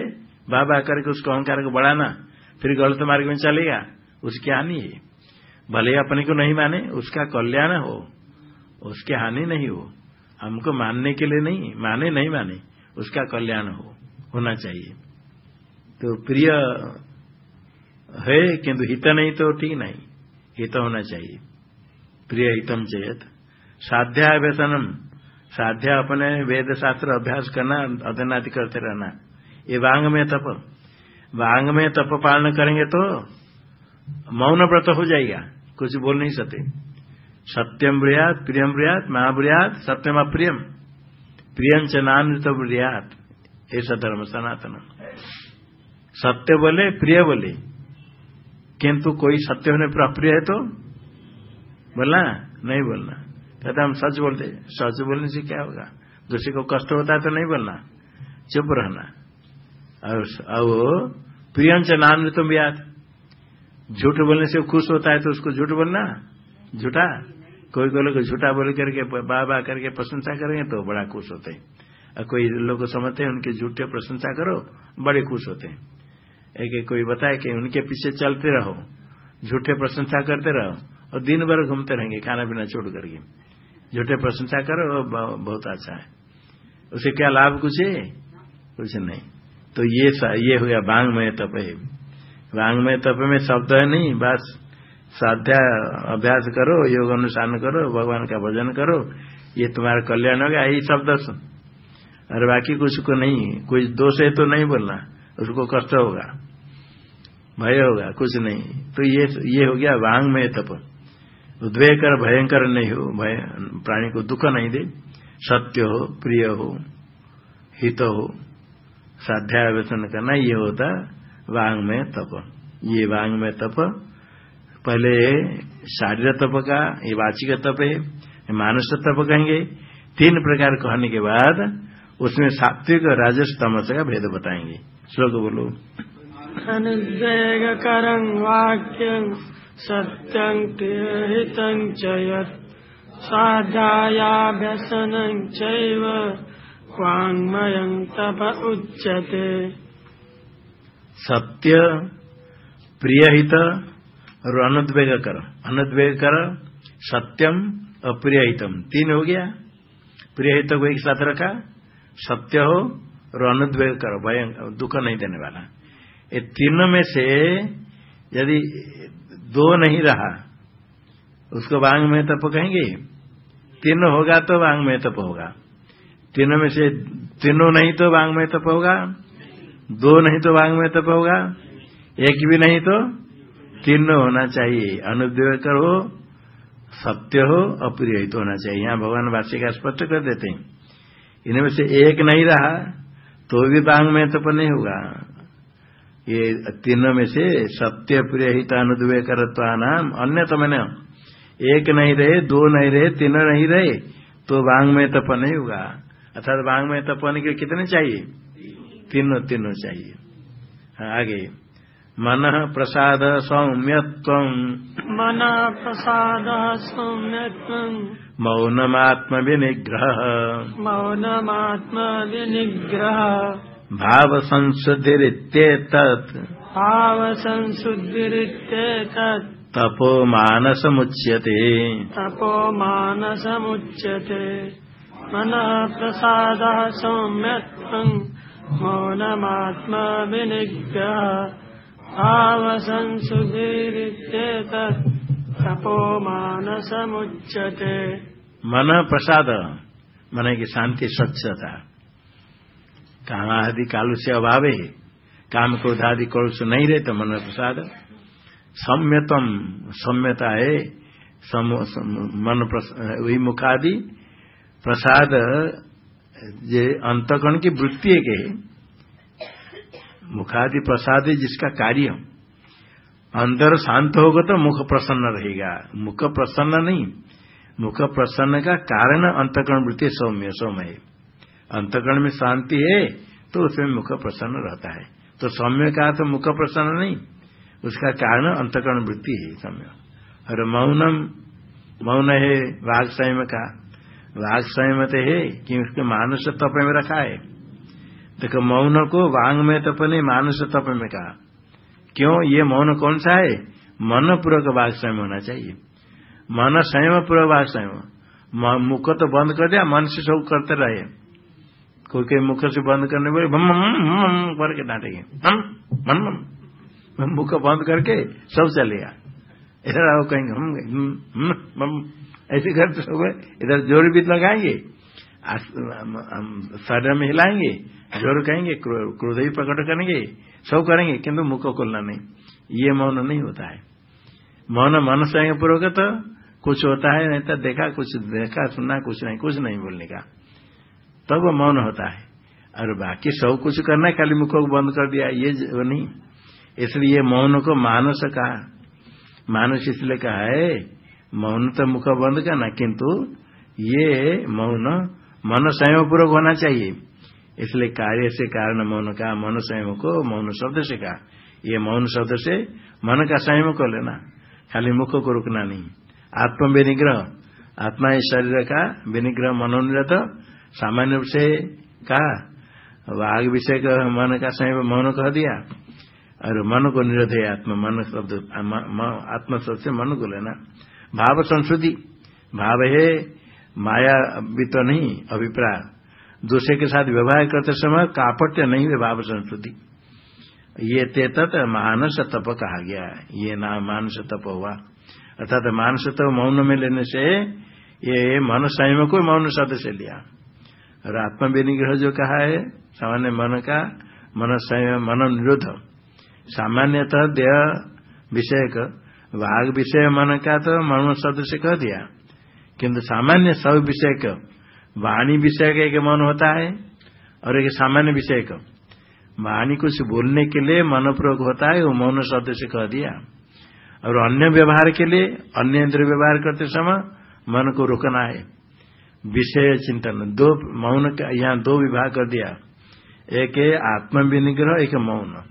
बाह करके उसको अहंकार को बढ़ाना, फिर गलत मार्ग में चलेगा, उसकी हानि है। भले अपने को नहीं माने, उसका कल्याण हो, उसकी हानि नहीं हो, हमको मानने के लिए नहीं, माने नहीं माने, उसका कल्याण हो, होना चाहिए। तो प्रिय है, किंतु हित नहीं तो ठीक नहीं, हित होना चाहिए। प्रिय हितम चेत। साध्या व्यसनम साध्या अपने वेद शास्त्र अभ्यास करना अध्यनादि करते रहना। ये वांग में तप। वांग में तप पालन करेंगे तो मौन व्रत हो जाएगा। कुछ बोल नहीं सकते। सत्यम ब्रियात, प्रियम ब्रियात महाब्रियात सत्यम अप्रियम। प्रियम च नानृत ब्रियात। ऐसा धर्म सनातन। सत्य बोले, प्रिय बोले। किंतु कोई सत्य होने पर अप्रिय है तो बोलना, नहीं बोलना। कहते हम सच बोलते सच बोलने से क्या होगा? दूसरे को कष्ट होता है तो नहीं बोलना। चुप रहना। और प्रियम च नानृत ब्यात झूठ बोलने से खुश होता है तो उसको झूठ बोलना? झूठा? कोई कोई लोग झूठा बोल करके बाह बाह करके प्रशंसा करेंगे तो बड़ा खुश होते हैं। और कोई लोग समझते हैं उनके झूठे प्रशंसा करो, बड़े खुश होते हैं। एक कोई बताए कि उनके पीछे चलते रहो, झूठे प्रशंसा करते रहो और दिन भर घूमते रहेंगे खाना पीना छोड़ करके। झूठे प्रशंसा करो बहुत अच्छा है। उसे क्या लाभ कुछ है? कुछ नहीं। तो ये ये हो गया बांग में तप। वांग में तप में शब्द है नहीं, बस साध्या अभ्यास करो, योग अनुष्ठान करो, भगवान का भजन करो, ये तुम्हारा कल्याण होगा यही शब्द और बाकी कुछ को नहीं, कुछ दोष है तो नहीं बोलना, उसको कष्ट होगा, भय होगा, कुछ नहीं। तो ये ये हो गया वांग में तप उद्वेग कर भयंकर नहीं हो, भय, प्राणी को दुख नहीं दे। सत्य हो, प्रिय हो, हित हो व्यसन करना, ये होता वांग में तप ये वांग में तप पहले शारीर तप का, ये वाचिक तप है मानस तप कहेंगे। तीन प्रकार कहने के बाद उसमें सात्विक राजस तमस का भेद बताएँगे। श्लोक बोलो। अनुद्वेग करं वाक्यं सत्यं तप उच्यते। सत्य, प्रियहित और अनुद्वेग कर अनुद्वेग कर सत्यम, अप्रियहितम। तीन हो गया। प्रियहित को एक साथ रखा। सत्य हो और अनुद्वेग कर भय, दुख नहीं देने वाला। ये तीनों में से यदि दो नहीं रहा, उसको वांग में तप कहेंगे? तीनों होगा तो वांग में तप होगा। तीनों में से तीनों नहीं तो वांग में तप होगा। दो नहीं तो वांग में तप होगा, एक भी नहीं तो तीनों होना चाहिए। अनुद्वेग करो, सत्य हो अप्रिय तो होना चाहिए। यहाँ भगवान वासी का स्पष्ट कर देते हैं। इनमें से एक नहीं रहा तो भी वांग में तप नहीं होगा। ये तीनों में से सत्य प्रिय हित अनुद्वेग करत्वा नाम अन्य तो मैंने एक नहीं रहे, दो नहीं रहे, तीनों नहीं रहे तो वांग में तप नहीं होगा। अर्थात वांग में तप होने के कितने चाहिए? तीनों तीनों चाहिए। आगे मन प्रसाद सौम्यत्व। मन प्रसाद सौम्यत्व। मौनमात्म विनिग्रह मौनमात्म विनिग्रह भाव संशुद्धिरित्येतत् भाव संशुद्धिरित्येतत् तपो मानसमुच्यते। तपो मानसमुच्यते। मनः प्रसादः सौम्यत्वम्। मौनमात्मा विनिग्रह भावसंसुभिरित्येतत् तपो मानसमुच्यते। मन प्रसाद मन की शांति स्वच्छता। काम आदि कालु से अभाव काम क्रोध आदि कलुष नहीं रहे तो मन प्रसाद सम्यतम सम्यता है सम, सम, मन वही मुखादि प्रसाद ये अंतकरण की वृत्ति एक है। मुखादि प्रसाद जिसका कार्य अंदर शांत होगा तो मुख प्रसन्न रहेगा। मुख प्रसन्न नहीं, मुख प्रसन्न का कारण अंतकरण वृत्ति सौम्य सौम्य है। अंतकरण में शांति है तो उसमें मुख प्रसन्न रहता है। तो सौम्य का तो मुख प्रसन्न नहीं, उसका कारण अंतकरण वृत्ति है, सौम्य। और मौनम, मौन है वाघ संयम का। वाघ तो है, कि उसके मानुष तप में रखा है। देखो, मौन को वांग में तप नहीं मानुष तप में कहा। क्यों? ये मौन कौन सा है? मन पूर्वक वाघ संयम होना चाहिए। मन संयम पूर्वक वाघ संयम मुख तो बंद कर दिया, मन से सब करते रहे। कोई कोई मुख से बंद करने बोले भम करके डांटेंगे मुख बंद करके सब चलेगा आओ कहेंगे हम ऐसे करते सब इधर ज़ोर भी लगाएँगे शरीर में हिलाएँगे, ज़ोर कहेंगे क्रोध भी प्रकट करेंगे, सब करेंगे, किंतु मुख खोलना नहीं। ये मौन नहीं होता है। मौन मन संग पूर्वक तो कुछ होता है, नहीं तो देखा, कुछ देखा, सुना, कुछ नहीं कुछ नहीं बोलने का। तब तो मौन होता है। और बाकी सब कुछ करना है, खाली मुख को बंद कर दिया, ये वो नहीं। इसलिए मौन को मानस कहा। मानस इसलिए कहा है मौन तो मुख बंद करना किंतु ये मौन मन संयम पूर्वक होना चाहिए। इसलिए कार्य से कारण मौन का, मौन संयम को मौन शब्द से कहा। ये मौन शब्द से मन का संयम को लेना, खाली मुख को रुकना नहीं। आत्म विनिग्रह, आत्मा इस शरीर का विनिग्रह मनोनिरत, सामान्य रूप से कहा। वाघ विषय का मन का संयम मौन कह दिया। और मन को निरोध है आत्मा, मन शब्द आत्मा शब्द से मन को लेना। भाव संस्कृति भाव है माया भी तो नहीं, अभिप्राय। दूसरे के साथ व्यवहार करते समय कापट्य नहीं है भाव संस्कृति ये तेतत मानस तप कहा गया ये नाम मानस तप हुआ। अर्थात मानस तप मौन में लेने से ये मन संयम को मौन शब्द से लिया। और आत्म विनिग्रह जो कहा है, सामान्य मन का, मन संयम, मन निरोध। सामान्यतः देह विषय वाघ विषय मन का तो मौन शब्द से कह दिया। किंतु सामान्य सब विषय का, वाणी विषय का एक मन होता है और एक सामान्य विषय का। वाणी कुछ बोलने के लिए मनपूर्वक होता है, वो मौन सदृश कह दिया। और अन्य व्यवहार के लिए, अन्य इंद्र व्यवहार करते समय मन को रोकना है। विषय चिंतन, दो मौन का, यहाँ दो विभाग कर दिया। एक है आत्म विनिग्रह एक मौन।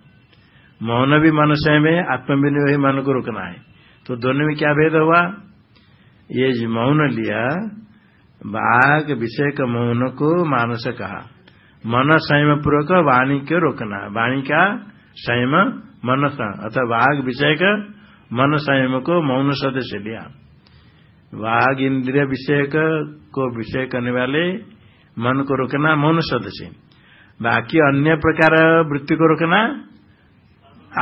मौन भी मनुष्य में आत्म विनिग्रह मन को रोकना है। तो दोनों में क्या भेद हुआ? ये मौन लिया बाघ विषय का मौन को मानस कहा। मन संयम पूर्वक वाणी को रोकना। वाणी का संयम मन अथवा वाघ विषय का मन संयम को मौन सदस्य लिया। वाघ इंद्रिय विषय को विषय करने वाले मन को रोकना मौन सदस्य। बाकी अन्य प्रकार वृत्ति को रोकना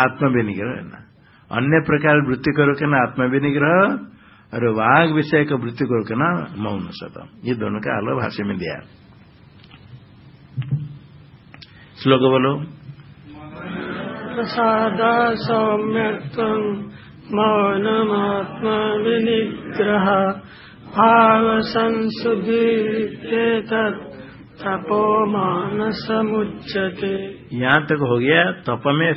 आत्म विनिग्रह अन्य प्रकार वृत्ति करो को रोकना आत्म विनिग्रह और वाघ विषय का वृत्ति को रोकना मौन सत ये दोनों का अलग भाषा में दिया। श्लोक बोलो। प्रसाद सौम्यत्व मौनमात्म विनिग्रह भाव संशुद्धि तपो मानसमुच्यते यहाँ तक हो गया तप में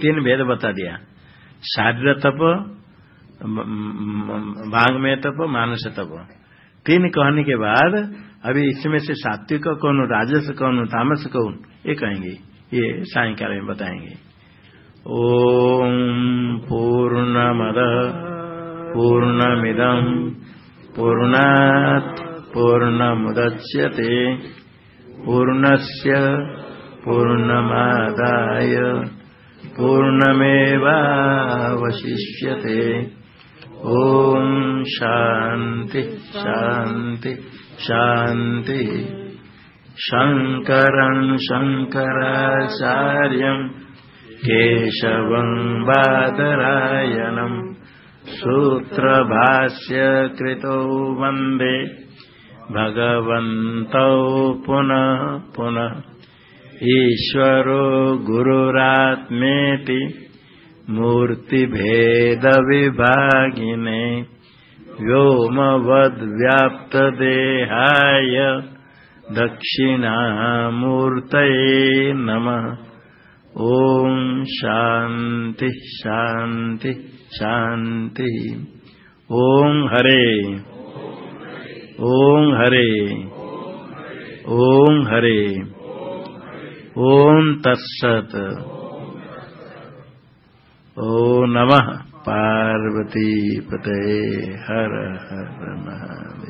तीन भेद बता दिया। शारीर तप भाग में तप मानस तप तीन कहने के बाद, अभी इसमें से सात्विक कौन राजस कौन तामस कौन ये कहेंगे। ये सायकाल में बताएँगे। ओम पूर्णमद पूर्णमिदम पूर्णात् पूर्णमुदच्यते। पूर्णस्य पूर्णमादाय। पूर्णमेवावशिष्यते। ॐ शान्ति शान्ति शान्ति। शङ्करम् शङ्कराचार्यम् केशवम् बादरायणम् सूत्रभाष्य कृतौ वन्दे। भगवन्तौ पुनः पुनः ईश्वरो गुरुरात्मेति मूर्तिभेदविभागिने व्योमवद्व्याप्तदेहाय दक्षिणामूर्तये नमः। ॐ शान्ति शान्ति शान्ति। ॐ हरे। ॐ हरे। ॐ हरे। ॐ तत्सत। ओ नमः। पार्वती पते हर हर महादेव